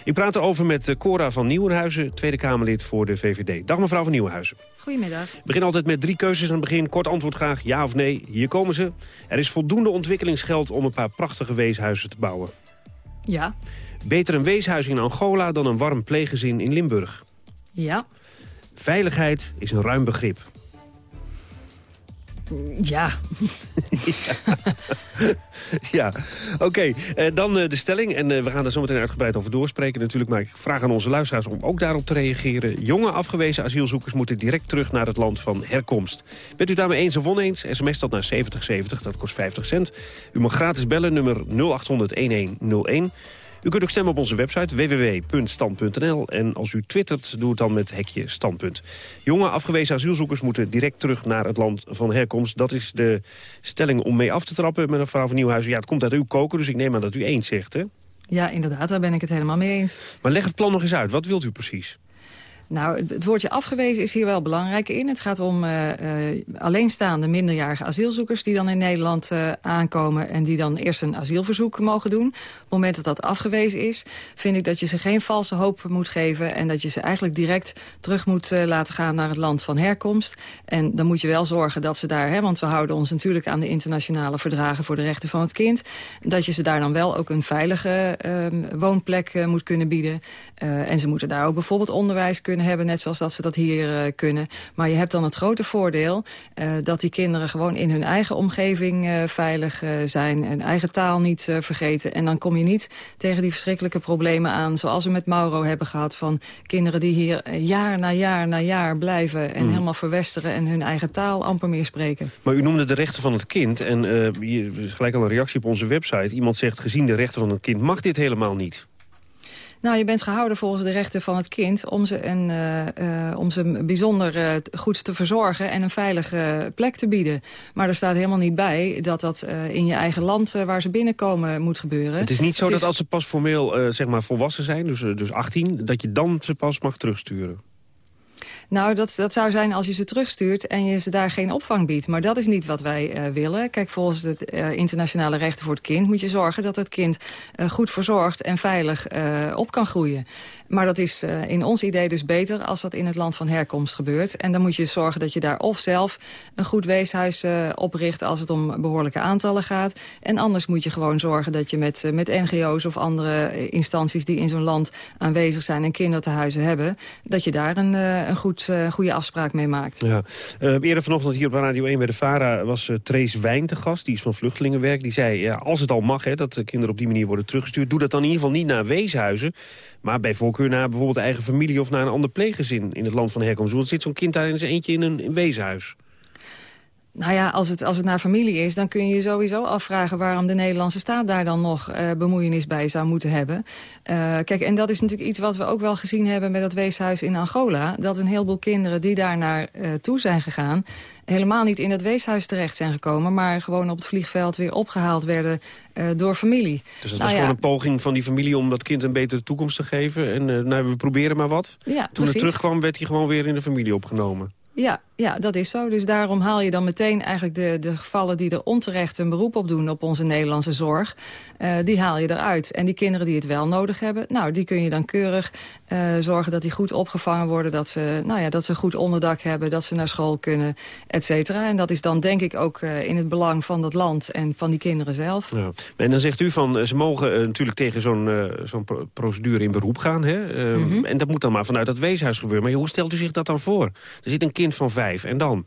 Ik praat erover met Cora van Nieuwenhuizen, Tweede Kamerlid voor de VVD. Dag mevrouw van Nieuwenhuizen. Goedemiddag. Begin altijd met drie keuzes aan het begin. Kort antwoord graag, ja of nee. Hier komen ze. Er is voldoende ontwikkelingsgeld om een paar prachtige weeshuizen te bouwen. Ja. Beter een weeshuis in Angola dan een warm pleeggezin in Limburg. Ja. Veiligheid is een ruim begrip. Ja. (laughs) ja, oké. Uh, dan uh, de stelling. En uh, we gaan er zo meteen uitgebreid over doorspreken natuurlijk. Maar ik vraag aan onze luisteraars om ook daarop te reageren. Jonge afgewezen asielzoekers moeten direct terug naar het land van herkomst. Bent u daarmee eens of oneens? SMS dat naar 7070, dat kost 50 cent. U mag gratis bellen, nummer 0800-1101. U kunt ook stemmen op onze website www.stand.nl. En als u twittert, doe het dan met hekje standpunt. Jonge afgewezen asielzoekers moeten direct terug naar het land van herkomst. Dat is de stelling om mee af te trappen met mevrouw van Nieuwhuizen. Ja, het komt uit uw koken, dus ik neem aan dat u eens zegt, hè? Ja, inderdaad, daar ben ik het helemaal mee eens. Maar leg het plan nog eens uit. Wat wilt u precies? Nou, het, woordje afgewezen is hier wel belangrijk in. Het gaat om uh, uh, alleenstaande minderjarige asielzoekers... die dan in Nederland uh, aankomen en die dan eerst een asielverzoek mogen doen. Op het moment dat dat afgewezen is, vind ik dat je ze geen valse hoop moet geven... en dat je ze eigenlijk direct terug moet laten gaan naar het land van herkomst. En dan moet je wel zorgen dat ze daar... Hè, want we houden ons natuurlijk aan de internationale verdragen... voor de rechten van het kind... dat je ze daar dan wel ook een veilige woonplek moet kunnen bieden. en ze moeten daar ook bijvoorbeeld onderwijs kunnen hebben... net zoals dat ze dat hier uh, kunnen. Maar je hebt dan het grote voordeel uh, dat die kinderen gewoon in hun eigen omgeving uh, veilig zijn... en eigen taal niet vergeten. En dan kom je niet tegen die verschrikkelijke problemen aan... zoals we met Mauro hebben gehad van kinderen die hier jaar na jaar na jaar blijven... en mm. helemaal verwesteren en hun eigen taal amper meer spreken. Maar u noemde de rechten van het kind en hier gelijk al een reactie op onze website. Iemand zegt, gezien de rechten van het kind mag dit helemaal niet. Nou, je bent gehouden volgens de rechten van het kind... om ze, een, uh, uh, om ze bijzonder uh, goed te verzorgen en een veilige plek te bieden. Maar er staat helemaal niet bij dat dat in je eigen land waar ze binnenkomen moet gebeuren. Het is niet zo het dat is... als ze pas formeel zeg maar volwassen zijn, dus, dus 18... dat je dan ze pas mag terugsturen? Nou, dat, dat zou zijn als je ze terugstuurt en je ze daar geen opvang biedt. Maar dat is niet wat wij uh, willen. Kijk, volgens het uh, internationale rechten voor het kind moet je zorgen dat het kind uh, goed verzorgd en veilig op kan groeien. Maar dat is in ons idee dus beter als dat in het land van herkomst gebeurt. En dan moet je zorgen dat je daar of zelf een goed weeshuis opricht... als het om behoorlijke aantallen gaat. En anders moet je gewoon zorgen dat je met, met NGO's of andere instanties... die in zo'n land aanwezig zijn en kinderthuizen hebben... dat je daar een, een goed, goede afspraak mee maakt. Ja. eerder vanochtend hier op Radio 1 bij de VARA was Trace Wijn te gast. Die is van Vluchtelingenwerk. Die zei, ja, als het al mag hè, dat kinderen op die manier worden teruggestuurd... doe dat dan in ieder geval niet naar weeshuizen... Maar bij voorkeur naar bijvoorbeeld de eigen familie of naar een ander pleeggezin in het land van herkomst. Want zit zo'n kind daar in zijn eentje in een weeshuis? Nou ja, als het, als het naar familie is, dan kun je je sowieso afvragen... waarom de Nederlandse staat daar dan nog uh, bemoeienis bij zou moeten hebben. Uh, kijk, en dat is natuurlijk iets wat we ook wel gezien hebben... met dat weeshuis in Angola. Dat een heleboel kinderen die daar naar uh, toe zijn gegaan... helemaal niet in dat weeshuis terecht zijn gekomen... maar gewoon op het vliegveld weer opgehaald werden door familie. Dus dat nou was ja. gewoon een poging van die familie om dat kind een betere toekomst te geven? En nou, we proberen maar wat? Ja, Toen precies. het terugkwam werd hij gewoon weer in de familie opgenomen? Ja, ja, dat is zo. Dus daarom haal je dan meteen eigenlijk de, de gevallen die er onterecht een beroep op doen op onze Nederlandse zorg. Uh, die haal je eruit. En die kinderen die het wel nodig hebben, nou, die kun je dan keurig uh, zorgen dat die goed opgevangen worden. Dat ze, nou ja, dat ze goed onderdak hebben, dat ze naar school kunnen, et cetera. En dat is dan denk ik ook uh, in het belang van dat land en van die kinderen zelf. Ja. En dan zegt u van, ze mogen natuurlijk tegen zo'n zo'n procedure in beroep gaan. Hè? Mm -hmm. En dat moet dan maar vanuit dat weeshuis gebeuren. Maar hoe stelt u zich dat dan voor? Er zit een kind van en dan?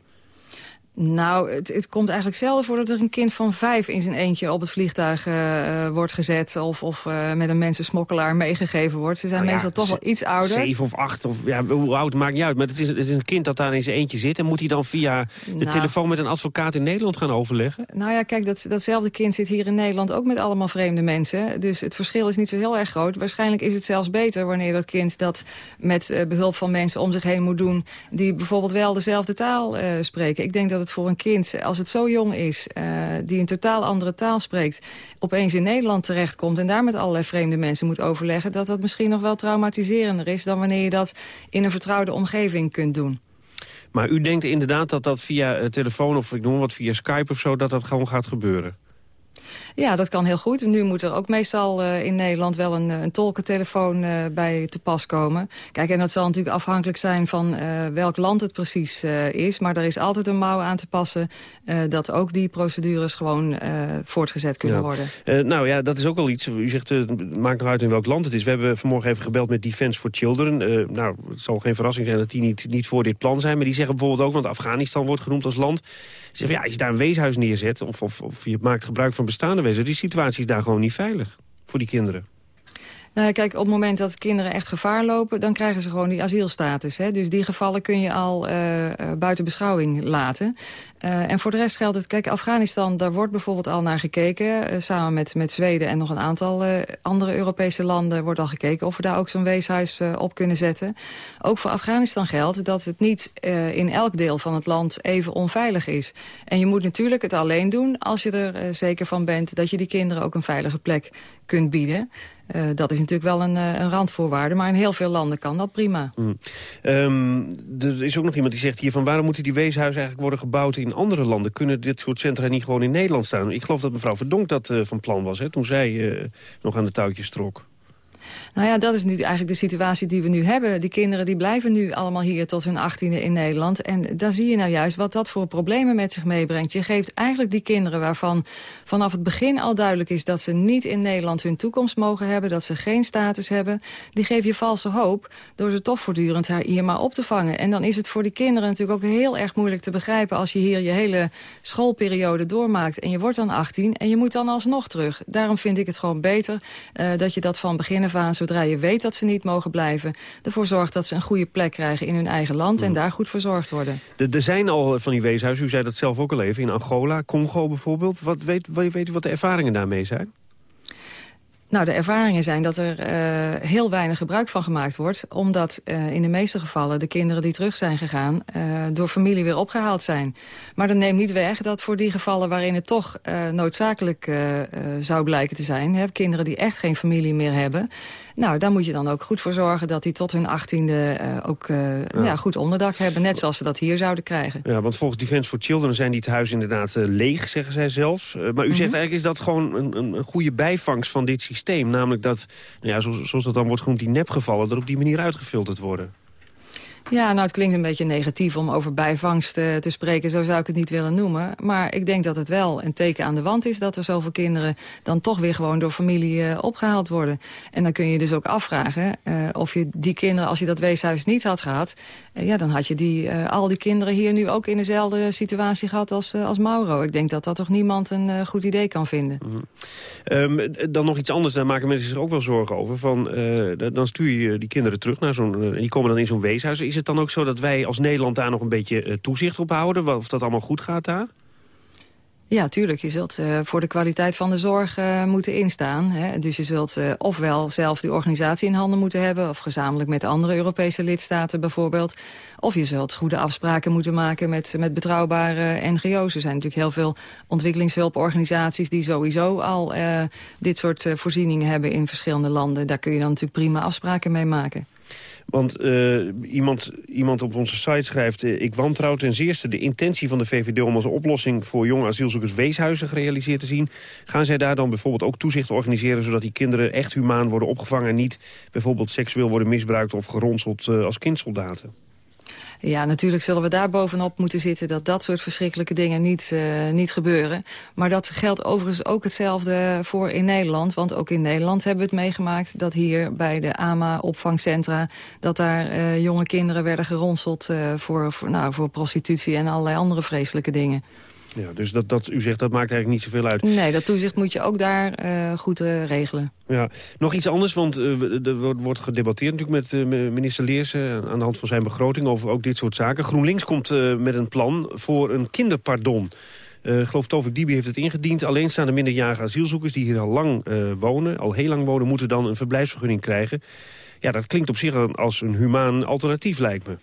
Nou, het, het komt eigenlijk zelden voor dat er een kind van vijf in zijn eentje op het vliegtuig uh, wordt gezet. Of, of uh, met een mensensmokkelaar meegegeven wordt. Ze zijn nou ja, meestal toch wel iets ouder. Zeven of acht, of ja, hoe oud maakt niet uit. Maar het is, het is een kind dat daar in zijn eentje zit. En moet hij dan via de nou, telefoon met een advocaat in Nederland gaan overleggen? Nou ja, kijk, dat, datzelfde kind zit hier in Nederland ook met allemaal vreemde mensen. Dus het verschil is niet zo heel erg groot. Waarschijnlijk is het zelfs beter wanneer dat kind dat met uh, behulp van mensen om zich heen moet doen. Die bijvoorbeeld wel dezelfde taal spreken. Ik denk dat het voor een kind, als het zo jong is... Uh, die een totaal andere taal spreekt... opeens in Nederland terechtkomt... en daar met allerlei vreemde mensen moet overleggen... dat dat misschien nog wel traumatiserender is... dan wanneer je dat in een vertrouwde omgeving kunt doen. Maar u denkt inderdaad dat dat via uh, telefoon of ik noem wat via Skype of zo... dat dat gewoon gaat gebeuren? Ja, dat kan heel goed. Nu moet er ook meestal uh, in Nederland wel een, een tolkentelefoon uh, bij te pas komen. Kijk, en dat zal natuurlijk afhankelijk zijn van uh, welk land het precies is. Maar er is altijd een mouw aan te passen dat ook die procedures gewoon voortgezet kunnen ja. worden. nou ja, dat is ook wel iets. U zegt, het maakt nog uit in welk land het is. We hebben vanmorgen even gebeld met Defense for Children. nou, het zal geen verrassing zijn dat die niet, niet voor dit plan zijn. Maar die zeggen bijvoorbeeld ook, want Afghanistan wordt genoemd als land. Ze ja, als je daar een weeshuis neerzet of, of, je maakt gebruik van bestaande wezen. Die situatie is daar gewoon niet veilig voor die kinderen. Nou, kijk, op het moment dat kinderen echt gevaar lopen... dan krijgen ze gewoon die asielstatus. Hè? Dus die gevallen kun je al uh, uh, buiten beschouwing laten. Uh, en voor de rest geldt het... Kijk, Afghanistan, daar wordt bijvoorbeeld al naar gekeken. samen met, met Zweden en nog een aantal andere Europese landen... wordt al gekeken of we daar ook zo'n weeshuis op kunnen zetten. Ook voor Afghanistan geldt dat het niet in elk deel van het land even onveilig is. En je moet natuurlijk het alleen doen als je er zeker van bent... dat je die kinderen ook een veilige plek kunt bieden... Dat is natuurlijk wel een, een, randvoorwaarde, maar in heel veel landen kan dat prima. Mm. Um, er is ook nog iemand die zegt hier van waarom moeten die weeshuizen eigenlijk worden gebouwd in andere landen? Kunnen dit soort centra niet gewoon in Nederland staan? Ik geloof dat mevrouw Verdonk dat uh, van plan was, hè, toen zij nog aan de touwtjes trok. Nou ja, dat is nu eigenlijk de situatie die we nu hebben. Die kinderen die blijven nu allemaal hier tot hun achttiende in Nederland. En daar zie je nou juist wat dat voor problemen met zich meebrengt. Je geeft eigenlijk die kinderen waarvan vanaf het begin al duidelijk is... dat ze niet in Nederland hun toekomst mogen hebben, dat ze geen status hebben... die geef je valse hoop door ze toch voortdurend hier maar op te vangen. En dan is het voor die kinderen natuurlijk ook heel erg moeilijk te begrijpen... als je hier je hele schoolperiode doormaakt en je wordt dan 18... en je moet dan alsnog terug. Daarom vind ik het gewoon beter uh, dat je dat van begin af aan zodra je weet dat ze niet mogen blijven... ervoor zorgt dat ze een goede plek krijgen in hun eigen land... en mm. daar goed verzorgd worden. Er zijn al van die weeshuizen, u zei dat zelf ook al even... in Angola, Congo bijvoorbeeld. Wat weet, weet u wat de ervaringen daarmee zijn? Nou, de ervaringen zijn dat er uh, heel weinig gebruik van gemaakt wordt... omdat uh, in de meeste gevallen de kinderen die terug zijn gegaan... Uh, door familie weer opgehaald zijn. Maar dat neemt niet weg dat voor die gevallen waarin het toch noodzakelijk zou blijken te zijn... Hè, kinderen die echt geen familie meer hebben... Nou, daar moet je dan ook goed voor zorgen dat die tot hun achttiende uh, ook uh, ja. ja. goed onderdak hebben. Net zoals ze dat hier zouden krijgen. Ja, want volgens Defence for Children zijn die huizen inderdaad uh, leeg, zeggen zij zelfs. maar u zegt mhm. eigenlijk is dat gewoon een, een, goede bijvangst van dit systeem. Namelijk dat, nou ja, zoals, zoals dat dan wordt genoemd, die nepgevallen er op die manier uitgefilterd worden. Ja, nou het klinkt een beetje negatief om over bijvangst uh, te spreken. Zo zou ik het niet willen noemen. Maar ik denk dat het wel een teken aan de wand is... dat er zoveel kinderen dan toch weer gewoon door familie uh, opgehaald worden. En dan kun je dus ook afvragen uh, of je die kinderen... als je dat weeshuis niet had gehad... ja, dan had je die, al die kinderen hier nu ook in dezelfde situatie gehad als, als Mauro. Ik denk dat dat toch niemand een goed idee kan vinden. Mm um, dan nog iets anders, daar maken mensen zich ook wel zorgen over. Van, dan stuur je die kinderen terug naar zo'n... die komen dan in zo'n weeshuis is het dan ook zo dat wij als Nederland daar nog een beetje toezicht op houden? Of dat allemaal goed gaat daar? Ja, tuurlijk. Je zult uh, voor de kwaliteit van de zorg uh, moeten instaan. Hè. Dus je zult uh, ofwel zelf die organisatie in handen moeten hebben... of gezamenlijk met andere Europese lidstaten bijvoorbeeld. Of je zult goede afspraken moeten maken met, met betrouwbare NGO's. Er zijn natuurlijk heel veel ontwikkelingshulporganisaties... die sowieso al dit soort voorzieningen hebben in verschillende landen. Daar kun je dan natuurlijk prima afspraken mee maken. Want uh, iemand, iemand op onze site schrijft... Uh, ik wantrouw ten zeerste de intentie van de VVD... om als oplossing voor jonge asielzoekers weeshuizen gerealiseerd te zien. Gaan zij daar dan bijvoorbeeld ook toezicht organiseren... zodat die kinderen echt humaan worden opgevangen... en niet bijvoorbeeld seksueel worden misbruikt of geronseld uh, als kindsoldaten? Ja, natuurlijk zullen we daar bovenop moeten zitten... dat dat soort verschrikkelijke dingen niet, uh, niet gebeuren. Maar dat geldt overigens ook hetzelfde voor in Nederland. Want ook in Nederland hebben we het meegemaakt... dat hier bij de AMA-opvangcentra... dat daar uh, jonge kinderen werden geronseld uh, voor, voor, nou, voor prostitutie... en allerlei andere vreselijke dingen. Ja, dus dat, dat, u zegt dat maakt eigenlijk niet zoveel uit. Nee, dat toezicht moet je ook daar uh, goed uh, regelen. Ja, nog iets anders, want uh, er wordt gedebatteerd natuurlijk met minister Leersen... aan de hand van zijn begroting over ook dit soort zaken. GroenLinks komt met een plan voor een kinderpardon. Ik geloof Tovik Dibi heeft het ingediend. Alleenstaande minderjarige asielzoekers die hier al lang wonen... al heel lang wonen, moeten dan een verblijfsvergunning krijgen. Ja, dat klinkt op zich als een humaan alternatief, lijkt me.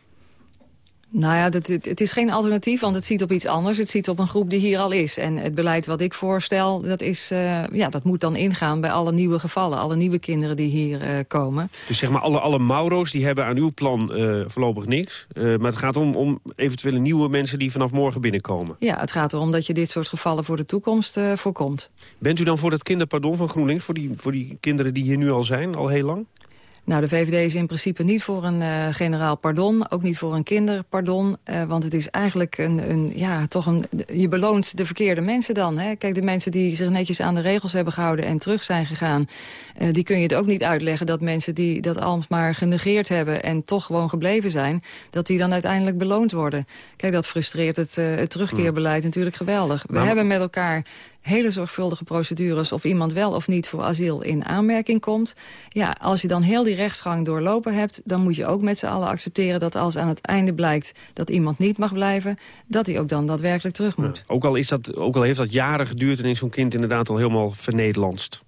Nou ja, dat, het, het, is geen alternatief, want het ziet op iets anders. Het ziet op een groep die hier al is. En het beleid wat ik voorstel, dat, is, uh, ja, dat moet dan ingaan bij alle nieuwe gevallen. Alle nieuwe kinderen die hier uh, komen. Dus zeg maar, alle, alle Mauro's die hebben aan uw plan uh, voorlopig niks. maar het gaat om, om eventuele nieuwe mensen die vanaf morgen binnenkomen. Ja, het gaat erom dat je dit soort gevallen voor de toekomst voorkomt. Bent u dan voor dat kinderpardon van GroenLinks... voor die, voor die kinderen die hier nu al zijn, al heel lang? Nou, de VVD is in principe niet voor een uh, generaal pardon. Ook niet voor een kinderpardon. Uh, want het is eigenlijk een, een, ja, toch een... Je beloont de verkeerde mensen dan. Hè? Kijk, de mensen die zich netjes aan de regels hebben gehouden... en terug zijn gegaan... Uh, die kun je het ook niet uitleggen dat mensen die dat allemaal maar genegeerd hebben... en toch gewoon gebleven zijn, dat die dan uiteindelijk beloond worden. Kijk, dat frustreert het, het terugkeerbeleid natuurlijk geweldig. We hebben met elkaar hele zorgvuldige procedures... of iemand wel of niet voor asiel in aanmerking komt. Ja, als je dan heel die rechtsgang doorlopen hebt... dan moet je ook met z'n allen accepteren dat als aan het einde blijkt... dat iemand niet mag blijven, dat hij ook dan daadwerkelijk terug moet. ook, al is dat, ook al heeft dat jaren geduurd... en is zo'n kind inderdaad al helemaal vernederlandst.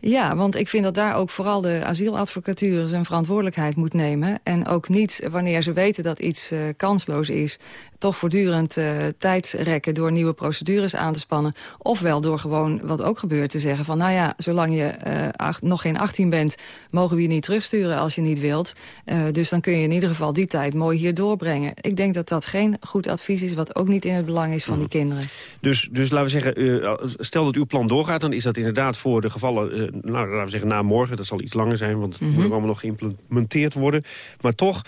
Ja, want ik vind dat daar ook vooral de asieladvocatuur zijn verantwoordelijkheid moet nemen. En ook niet wanneer ze weten dat iets uh, kansloos is, toch voortdurend uh, tijd rekken... door nieuwe procedures aan te spannen. Ofwel door gewoon, wat ook gebeurt, te zeggen van... nou ja, zolang je uh, nog geen 18 bent... mogen we je niet terugsturen als je niet wilt. Uh, dus dan kun je in ieder geval die tijd mooi hier doorbrengen. Ik denk dat dat geen goed advies is... wat ook niet in het belang is van die mhm. kinderen. Dus, dus laten we zeggen, stel dat uw plan doorgaat... dan is dat inderdaad voor de gevallen, nou, laten we zeggen na morgen... dat zal iets langer zijn, want het mm -hmm. moet allemaal nog geïmplementeerd worden. Maar toch,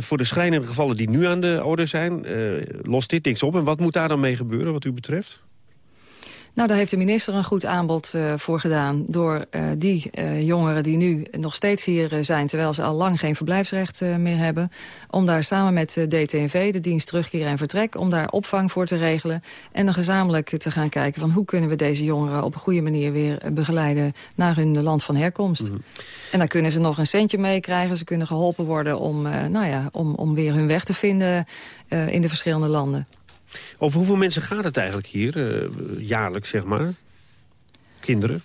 voor de schrijnende gevallen die nu aan de orde zijn lost dit niks op. En wat moet daar dan mee gebeuren wat u betreft? Nou, daar heeft de minister een goed aanbod uh, voor gedaan... door uh, die uh, jongeren die nu nog steeds hier zijn... terwijl ze al lang geen verblijfsrecht meer hebben... om daar samen met DTNV, de dienst terugkeer en vertrek... om daar opvang voor te regelen en dan gezamenlijk te gaan kijken... van hoe kunnen we deze jongeren op een goede manier weer begeleiden... naar hun land van herkomst. Mm -hmm. En dan kunnen ze nog een centje meekrijgen. Ze kunnen geholpen worden om, nou ja, om, om weer hun weg te vinden in de verschillende landen. Over hoeveel mensen gaat het eigenlijk hier, uh, jaarlijks zeg maar? Kinderen?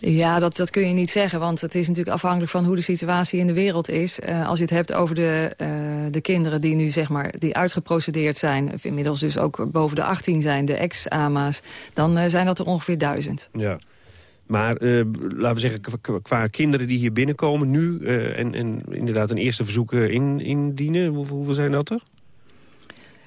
Ja, dat, dat kun je niet zeggen, want het is natuurlijk afhankelijk van hoe de situatie in de wereld is. Uh, als je het hebt over de, uh, de kinderen die nu zeg maar die uitgeprocedeerd zijn, of inmiddels dus ook boven de 18 zijn, de ex-AMA's, dan uh, zijn dat er ongeveer duizend. Ja. Maar laten we zeggen, qua, qua, kinderen die hier binnenkomen nu... en, en inderdaad een eerste verzoek in, indienen, hoeveel zijn dat er?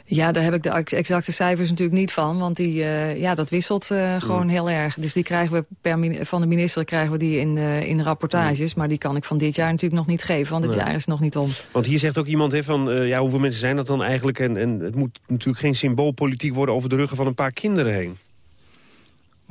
Ja, daar heb ik de exacte cijfers natuurlijk niet van. Want die, uh, ja, dat wisselt uh, gewoon heel erg. Dus die krijgen we per van de minister krijgen we die in, uh, in rapportages. Maar die kan ik van dit jaar natuurlijk nog niet geven. Want het jaar is nog niet om. Want hier zegt ook iemand hè, van... ja, hoeveel mensen zijn dat dan eigenlijk? En, en het moet natuurlijk geen symboolpolitiek worden... over de ruggen van een paar kinderen heen.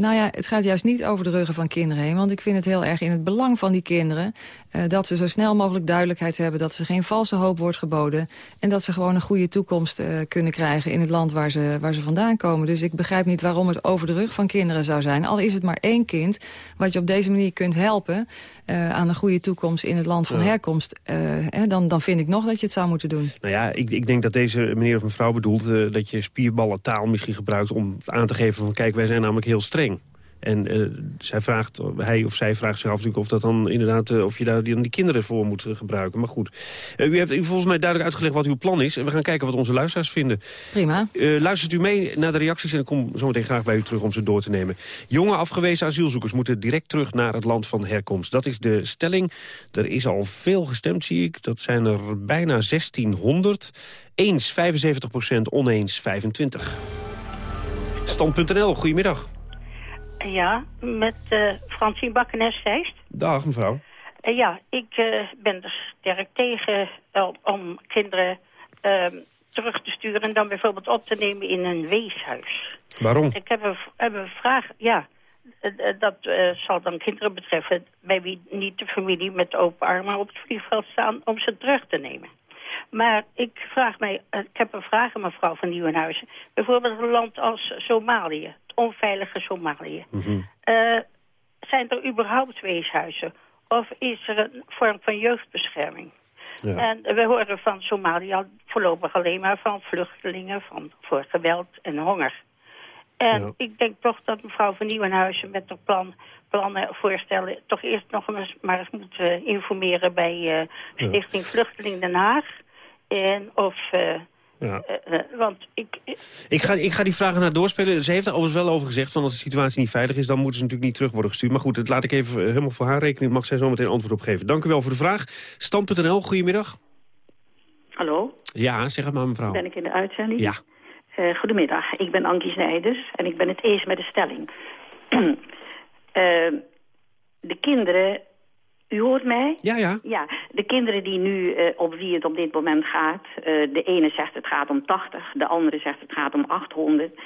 Nou ja, het gaat juist niet over de ruggen van kinderen heen. Want ik vind het heel erg in het belang van die kinderen... Uh, dat ze zo snel mogelijk duidelijkheid hebben... dat ze geen valse hoop wordt geboden... en dat ze gewoon een goede toekomst uh, kunnen krijgen... in het land waar ze, waar ze vandaan komen. Dus ik begrijp niet waarom het over de rug van kinderen zou zijn. Al is het maar één kind wat je op deze manier kunt helpen... Uh, aan een goede toekomst in het land van ja. herkomst... Hè, dan, dan vind ik nog dat je het zou moeten doen. Nou ja, ik, ik denk dat deze meneer of mevrouw bedoelt... dat je spierballen taal misschien gebruikt om aan te geven van... kijk, wij zijn namelijk heel streng. En uh, zij vraagt, hij of zij vraagt zich af natuurlijk of dat dan inderdaad, uh, of je daar die, die kinderen voor moet uh, gebruiken. Maar goed, u heeft volgens mij duidelijk uitgelegd wat uw plan is. En we gaan kijken wat onze luisteraars vinden. Prima. luistert u mee naar de reacties en ik kom zometeen graag bij u terug om ze door te nemen. Jonge afgewezen asielzoekers moeten direct terug naar het land van herkomst. Dat is de stelling. Er is al veel gestemd, zie ik. Dat zijn er bijna 1600. Eens 75% oneens 25. Stand.nl, goedemiddag. Ja, met uh, Francine Bakkenes-Feest. Dag, mevrouw. Uh, ja, ik uh, ben er sterk tegen om kinderen ehm, terug te sturen... en dan bijvoorbeeld op te nemen in een weeshuis. Waarom? Ik heb een, heb een vraag, ja. dat zal dan kinderen betreffen bij wie niet de familie met open armen op het vliegveld staan... om ze terug te nemen. Maar ik vraag mij, ik heb een vraag aan mevrouw van Nieuwenhuizen. Bijvoorbeeld een land als Somalië onveilige Somalië. Mm -hmm. uh, zijn er überhaupt weeshuizen? Of is er een vorm van jeugdbescherming? Ja. En we horen van Somalië voorlopig alleen maar van vluchtelingen, van, voor geweld en honger. En ja. ik denk toch dat mevrouw van Nieuwenhuizen met haar plan, plannen voorstellen... toch eerst nog eens maar eens moet uh, informeren bij uh, Stichting ja. Vluchteling Den Haag. En of uh, ja. Uh, uh, want ik... Ik ga, ik ga die vragen naar doorspelen. Ze heeft er overigens wel over gezegd... van als de situatie niet veilig is... dan moeten ze natuurlijk niet terug worden gestuurd. Maar goed, dat laat ik even eh, helemaal voor haar rekenen. Mag zij zo meteen antwoord op geven. Dank u wel voor de vraag. Stand.nl, goedemiddag. Hallo? Ja, zeg het maar mevrouw. Ben ik in de uitzending? Ja. Uh, goedemiddag, ik ben Ankie Snijders en ik ben het eens met de stelling. (clears throat) de kinderen u hoort mij? Ja, ja. Ja, de kinderen die nu, uh, op wie het op dit moment gaat... Uh, de ene zegt het gaat om 80, de andere zegt het gaat om 800.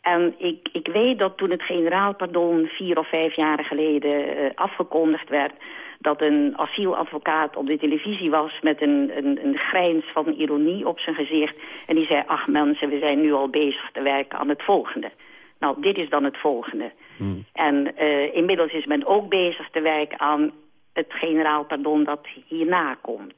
En ik, ik weet dat toen het generaal pardon vier of vijf jaar geleden uh, afgekondigd werd... dat een asieladvocaat op de televisie was met een, een, een grijns van ironie op zijn gezicht. En die zei, ach mensen, we zijn nu al bezig te werken aan het volgende. Nou, dit is dan het volgende. Hmm. En inmiddels is men ook bezig te werken aan het generaal pardon dat hierna komt.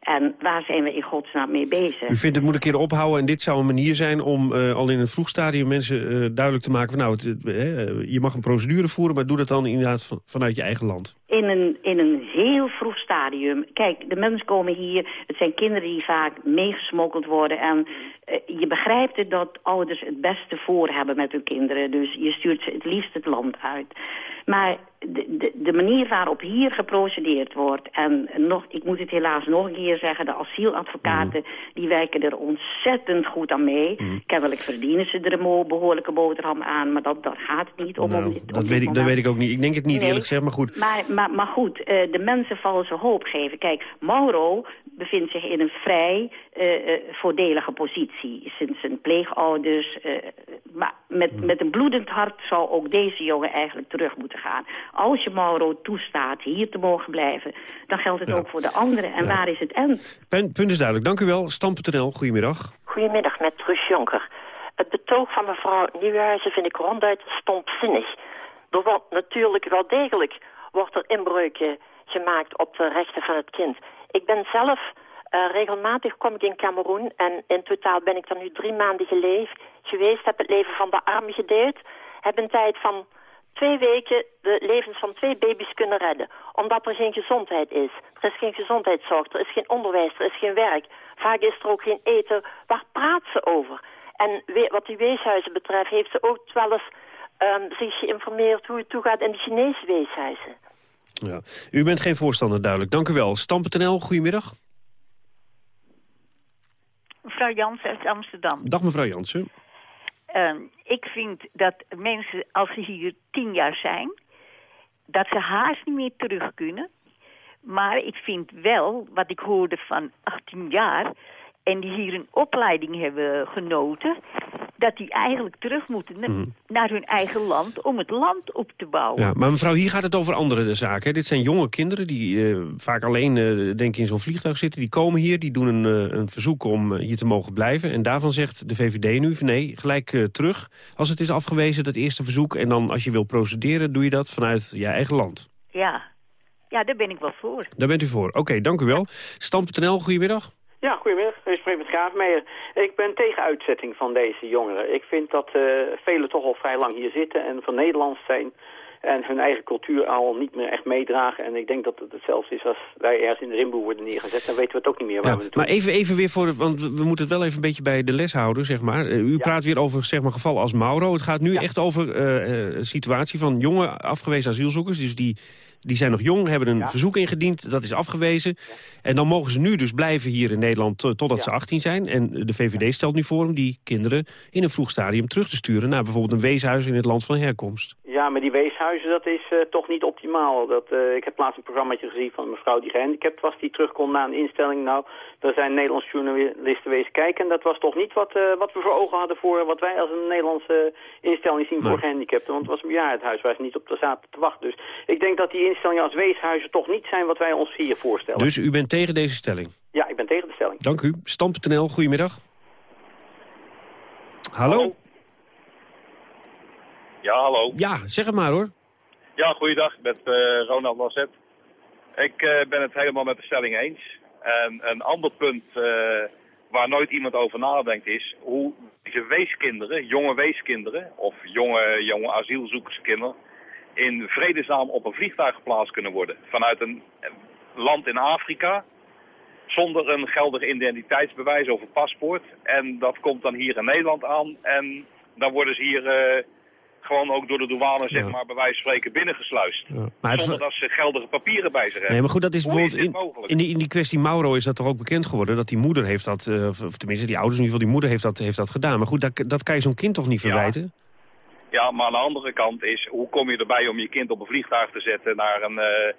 En waar zijn we in godsnaam mee bezig? U vindt het moet een keer ophouden en dit zou een manier zijn om uh, al in een vroeg stadium mensen uh, duidelijk te maken van nou, het, uh, je mag een procedure voeren, maar doe dat dan inderdaad van, vanuit je eigen land. in een, in een heel vroeg stadium. Kijk, de mensen komen hier, het zijn kinderen die vaak meegesmokkeld worden. En eh, je begrijpt het dat ouders het beste voor hebben met hun kinderen. Dus je stuurt ze het liefst het land uit. Maar de, de, de manier waarop hier geprocedeerd wordt... en nog, ik moet het helaas nog een keer zeggen... de asieladvocaten die werken er ontzettend goed aan mee. Kennelijk verdienen ze er een behoorlijke boterham aan... maar dat, dat gaat het niet om. Nou, om dit, dat, weet ik, dat weet ik ook niet. Ik denk het niet Nee. eerlijk gezegd, maar goed. Maar, maar, maar goed, eh, de mensen vallen ze hoop geven. Kijk, Mauro bevindt zich in een vrij voordelige positie. Sinds zijn pleegouders. eh, maar met, met een bloedend hart zou ook deze jongen eigenlijk terug moeten gaan. Als je Mauro toestaat hier te mogen blijven... dan geldt het ook voor de anderen. En Ja. waar is het end? Punt, punt is duidelijk. Dank u wel. Stam.nl, goedemiddag. Goedemiddag, met Truus Jonker. Het betoog van mevrouw Nieuwenhuizen vind ik ronduit stompzinnig. Er wordt natuurlijk wel degelijk wordt er inbreuken gemaakt op de rechten van het kind. Ik ben zelf, eh, regelmatig kom ik in Cameroen en in totaal ben ik er nu drie maanden geleefd, geweest, heb het leven van de armen gedeeld, heb een tijd van twee weken de levens van twee baby's kunnen redden. Omdat er geen gezondheid is. Er is geen gezondheidszorg, er is geen onderwijs, er is geen werk. Vaak is er ook geen eten. Waar praat ze over? En wat die weeshuizen betreft heeft ze ook wel eens ehm, zich geïnformeerd hoe het toegaat in de Chinese weeshuizen. Ja. U bent geen voorstander, duidelijk. Dank u wel. Stam.nl, goedemiddag. Mevrouw Jans uit Amsterdam. Dag mevrouw Jansen. Ehm, ik vind dat mensen, als ze hier tien jaar zijn... dat ze haast niet meer terug kunnen. Maar ik vind wel, wat ik hoorde van 18 jaar... en die hier een opleiding hebben genoten... dat die eigenlijk terug moeten na- naar hun eigen land... om het land op te bouwen. Ja, maar mevrouw, hier gaat het over andere zaken. Dit zijn jonge kinderen die eh, vaak alleen eh, denk ik in zo'n vliegtuig zitten. Die komen hier, die doen een, eh, een verzoek om hier te mogen blijven. En daarvan zegt de VVD nu van nee, gelijk terug. Als het is afgewezen, dat eerste verzoek. En dan als je wil procederen, doe je dat vanuit je eigen land. Ja. ja, daar ben ik wel voor. Daar bent u voor. Oké, dank u wel. Stam.nl, goedemiddag. Ja, goedemiddag. Ik spreek met Graafmeijer. Ik ben tegen uitzetting van deze jongeren. Ik vind dat eh velen toch al vrij lang hier zitten en van Nederlands zijn... en hun eigen cultuur al niet meer echt meedragen. En ik denk dat het hetzelfde is als wij ergens in de rimboe worden neergezet. Dan weten we het ook niet meer waar Ja, we naartoe maar even, even weer voor, want we moeten het wel even een beetje bij de les houden, zeg maar. Eh, u praat weer over zeg maar, gevallen als Mauro. Het gaat nu echt over een situatie van jonge afgewezen asielzoekers. Dus die, die zijn nog jong, hebben een verzoek ingediend, dat is afgewezen. En dan mogen ze nu dus blijven hier in Nederland to- totdat ze 18 zijn. En de VVD stelt nu voor om die kinderen in een vroeg stadium terug te sturen... naar bijvoorbeeld een weeshuis in het land van herkomst. Ja, maar die weeshuizen, dat is eh, toch niet optimaal. Dat, eh, ik heb laatst een programmaatje gezien van een mevrouw die gehandicapt was... die terugkomt na een instelling. Nou, daar zijn Nederlandse journalisten wezen kijken... en dat was toch niet wat, eh, wat we voor ogen hadden... voor wat wij als een Nederlandse instelling zien voor gehandicapten. Want het was een bejaardenhuis waar ze niet op zaten te wachten. Dus ik denk dat die instellingen als weeshuizen toch niet zijn... wat wij ons hier voorstellen. Dus u bent tegen deze stelling. Ja, ik ben tegen de stelling. Dank u. Stam.nl, goedemiddag. Hallo? Ja, hallo. Ja, zeg het maar hoor. Ja, goeiedag. Ik ben eh, Ronald Lasset. Ik eh, ben het helemaal met de stelling eens. En een ander punt eh, waar nooit iemand over nadenkt is hoe deze weeskinderen, jonge weeskinderen of jonge, jonge asielzoekerskinderen in vredesnaam op een vliegtuig geplaatst kunnen worden. Vanuit een land in Afrika zonder een geldig identiteitsbewijs of een paspoort. En dat komt dan hier in Nederland aan en dan worden ze hier gewoon ook door de douane, zeg maar, bij wijze van spreken binnengesluist. Maar Zonder dat ze geldige papieren bij zich hebben. Nee, maar goed, dat is bijvoorbeeld in, in, die, in die kwestie Mauro is dat toch ook bekend geworden... dat die moeder heeft dat, eh, of tenminste die ouders in ieder geval, die moeder heeft dat, heeft dat gedaan. Maar goed, dat, dat kan je zo'n kind toch niet verwijten? Ja, maar aan de andere kant is, hoe kom je erbij om je kind op een vliegtuig te zetten naar een, eh, een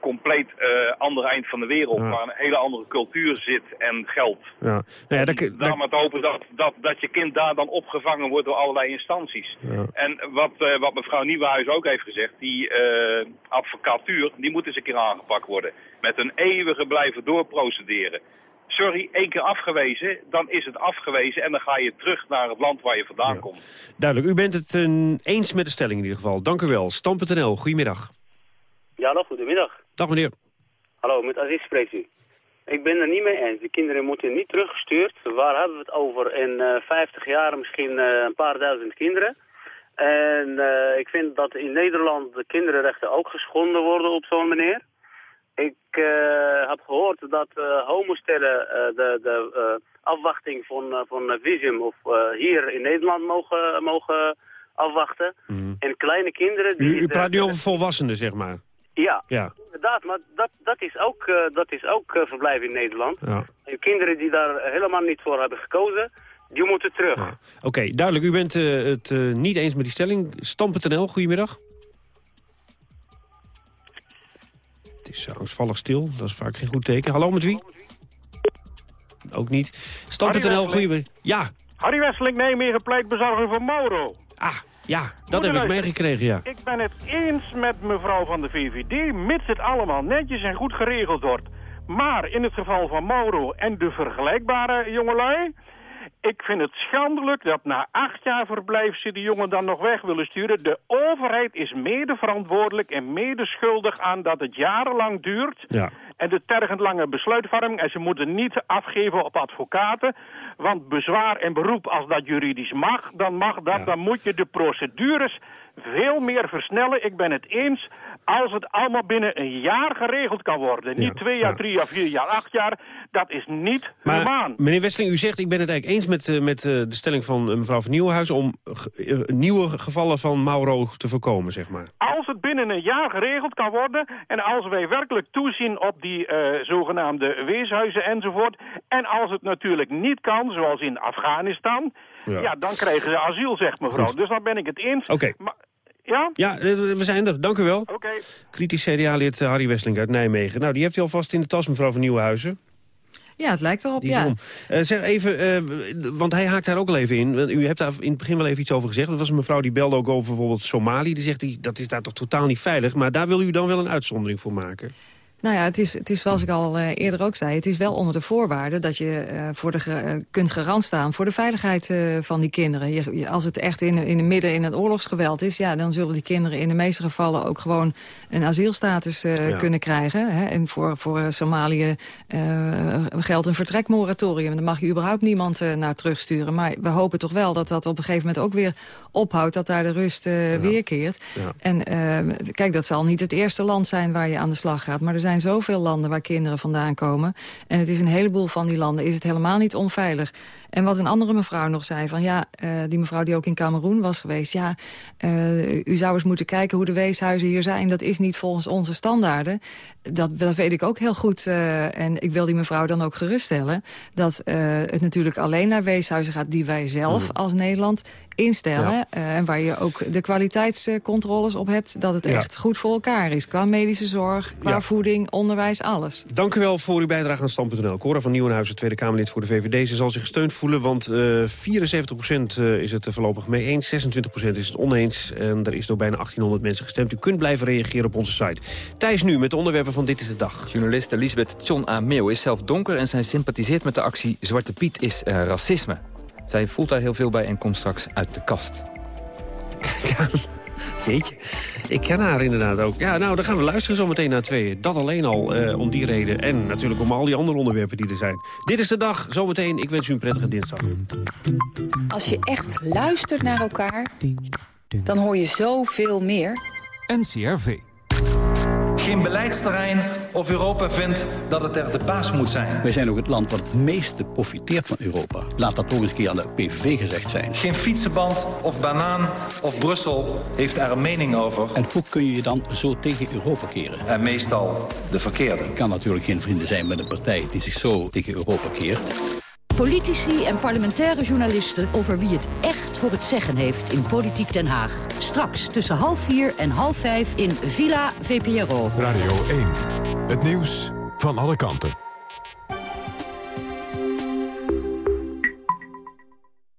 compleet eh ander eind van de wereld, waar een hele andere cultuur zit en geld. Ja. Nou ja, dat, dat- Daarom het hopen dat, dat, dat je kind daar dan opgevangen wordt door allerlei instanties. ja. En wat, eh, wat mevrouw Nieuwenhuis ook heeft gezegd, die eh, advocatuur, die moet eens een keer aangepakt worden. Met een eeuwige blijven doorprocederen. Sorry, één keer afgewezen, dan is het afgewezen en dan ga je terug naar het land waar je vandaan komt. Duidelijk, u bent het eens met de stelling in ieder geval. Dank u wel. Stam.nl, goedemiddag. Ja, hallo, goedemiddag. Dag meneer. Hallo, met Aziz spreekt u. Ik ben er niet mee eens. De kinderen moeten niet teruggestuurd. Waar hebben we het over? In eh 50 jaar misschien eh, een paar duizend kinderen. En eh, ik vind dat in Nederland de kinderrechten ook geschonden worden op zo'n manier. Ik uh, heb gehoord dat uh, homostellen de, de afwachting van, van visum of hier in Nederland mogen, mogen afwachten. Mhm. En kleine kinderen... Die U, u praat nu over volwassenen, zeg maar. Ja, Ja. inderdaad. Maar dat, dat is ook, eh, dat is ook eh, verblijf in Nederland. Ja. En kinderen die daar helemaal niet voor hebben gekozen, die moeten terug. Oké, duidelijk. U bent eh, het eh, niet eens met die stelling. Stam.nl, goedemiddag. Het is angstvallig stil. Dat is vaak geen goed teken. Hallo, met wie? Ook niet. Stam.nl, goedemiddag. Ja, Harry Wesseling, Nijmegen, pleitbezorger van Mauro. Ah, ja, dat heb ik meegekregen, ja. Ik ben het eens met mevrouw van de VVD, mits het allemaal netjes en goed geregeld wordt. Maar in het geval van Mauro en de vergelijkbare jongelui... Ik vind het schandelijk dat na acht jaar verblijf ze die jongen dan nog weg willen sturen. De overheid is mede verantwoordelijk en mede schuldig aan dat het jarenlang duurt. Ja. En de tergend lange besluitvorming. En ze moeten niet afgeven op advocaten. Want bezwaar en beroep, als dat juridisch mag, dan mag dat. Dan moet je de procedures veel meer versnellen. Ik ben het eens als het allemaal binnen een jaar geregeld kan worden. Niet twee jaar, drie jaar, vier jaar, acht jaar. Dat is niet Maar humaan. meneer Westeling, u zegt, ik ben het eigenlijk eens met, eh, met eh, de stelling van eh, mevrouw van Nieuwenhuizen... om nieuwe gevallen van Mauro te voorkomen, zeg maar. Als het binnen een jaar geregeld kan worden... en als wij werkelijk toezien op die zogenaamde weeshuizen enzovoort... en als het natuurlijk niet kan, zoals in Afghanistan... Ja. ja, dan krijgen ze asiel, zegt mevrouw. Goed. Dus dan ben ik het eens. Oké. Maar, ja? Ja, eh, we zijn er. Dank u wel. Oké. Kritisch CDA-lid eh, Harry Westeling uit Nijmegen. Nou, die heeft u alvast in de tas, mevrouw van Nieuwenhuizen. Ja, het lijkt erop, Die is ja. om. Eh, zeg even, eh, want hij haakt daar ook al even in. U hebt daar in het begin wel even iets over gezegd. Dat was een mevrouw die belde ook over bijvoorbeeld Somalië. Die zegt, die, dat is daar toch totaal niet veilig. Maar daar wil u dan wel een uitzondering voor maken. Nou ja, het is, het is zoals ik al eh, eerder ook zei... het is wel onder de voorwaarde dat je eh, voor de eh, kunt garant staan... voor de veiligheid van die kinderen. Je, je- als het echt in, in het midden in het oorlogsgeweld is... ja, dan zullen die kinderen in de meeste gevallen ook gewoon... een asielstatus Ja. kunnen krijgen. Hè? En voor, voor Somalië geldt een vertrekmoratorium. Daar mag je überhaupt niemand naar terugsturen. Maar we hopen toch wel dat dat op een gegeven moment ook weer ophoudt... dat daar de rust eh, weerkeert. Ja. En kijk, dat zal niet het eerste land zijn waar je aan de slag gaat. Maar er zijn zoveel landen waar kinderen vandaan komen. En het is een heleboel van die landen is het helemaal niet onveilig. En wat een andere mevrouw nog zei, van ja, eh, die mevrouw die ook in Cameroen was geweest... ja, eh, u zou eens moeten kijken hoe de weeshuizen hier zijn. Dat is niet volgens onze standaarden. Dat, dat weet ik ook heel goed. eh, en ik wil die mevrouw dan ook geruststellen... dat het natuurlijk alleen naar weeshuizen gaat die wij zelf als Nederland instellen. Ja. eh, en waar je ook de kwaliteitscontroles op hebt... dat het Ja. echt goed voor elkaar is. Qua medische zorg, qua Ja. voeding, onderwijs, alles. Dank u wel voor uw bijdrage aan Stand.nl. Cora van Nieuwenhuizen, Tweede Kamerlid voor de VVD. Ze zal zich gesteund voelen, want eh 74% eh, is het er voorlopig mee eens. 26% is het oneens. En er is door bijna 1800 mensen gestemd. U kunt blijven reageren op onze site. Thijs nu met de onderwerpen van Dit is de Dag. Journaliste Lisbeth John A. Meeuw is zelf donker... en zij sympathiseert met de actie Zwarte Piet is eh, racisme. Zij voelt daar heel veel bij en komt straks uit de kast. (laughs) Jeetje, ik ken haar inderdaad ook. Ja, nou, dan gaan we luisteren zo meteen naar tweeën. Dat alleen al eh, om die reden. En natuurlijk om al die andere onderwerpen die er zijn. Dit is de dag, zometeen. Ik wens u een prettige dinsdag. Als je echt luistert naar elkaar, dan hoor je zoveel meer. NCRV. Geen beleidsterrein of Europa vindt dat het er de baas moet zijn. Wij zijn ook het land dat het meeste profiteert van Europa. Laat dat ook eens een keer aan de PVV gezegd zijn. Geen fietsenband of banaan of Brussel heeft er een mening over. En hoe kun je je dan zo tegen Europa keren? En meestal de verkeerde. Ik kan natuurlijk geen vrienden zijn met een partij die zich zo tegen Europa keert. Politici en parlementaire journalisten over wie het echt voor het zeggen heeft in Politiek Den Haag. Straks tussen half vier en half vijf in Villa VPRO. Radio 1. Het nieuws van alle kanten.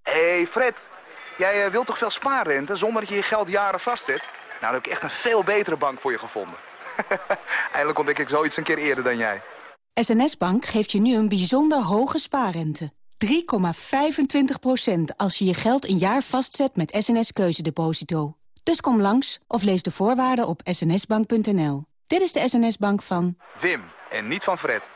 hey Fred, jij eh, wilt toch veel spaarrente zonder dat je je geld jaren vastzet? Nou, dan heb ik echt een veel betere bank voor je gevonden. (laughs) Eindelijk ontdek ik zoiets een keer eerder dan jij. SNS Bank geeft je nu een bijzonder hoge spaarrente. 3,25% als je je geld een jaar vastzet met SNS Keuzedeposito. Dus kom langs of lees de voorwaarden op snsbank.nl. Dit is de SNS Bank van... Wim, en niet van Fred.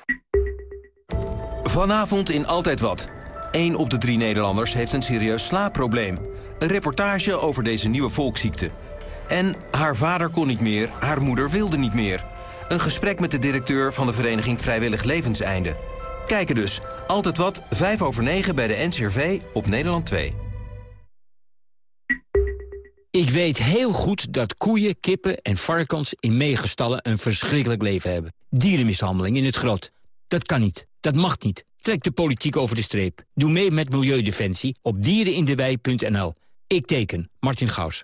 Vanavond in Altijd Wat. 1 op de drie Nederlanders heeft een serieus slaapprobleem. Een reportage over deze nieuwe volksziekte. En haar vader kon niet meer, haar moeder wilde niet meer. Een gesprek met de directeur van de vereniging Vrijwillig Levenseinde. Kijken dus. Altijd wat, 5 over 9 bij de NCRV op Nederland 2. Ik weet heel goed dat koeien, kippen en varkens in meegestallen een verschrikkelijk leven hebben. Dierenmishandeling in het grot. Dat kan niet. Dat mag niet. Trek de politiek over de streep. Doe mee met Milieudefensie op dierenindewei.nl. Ik teken. Martin Gaus.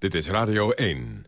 Dit is Radio 1.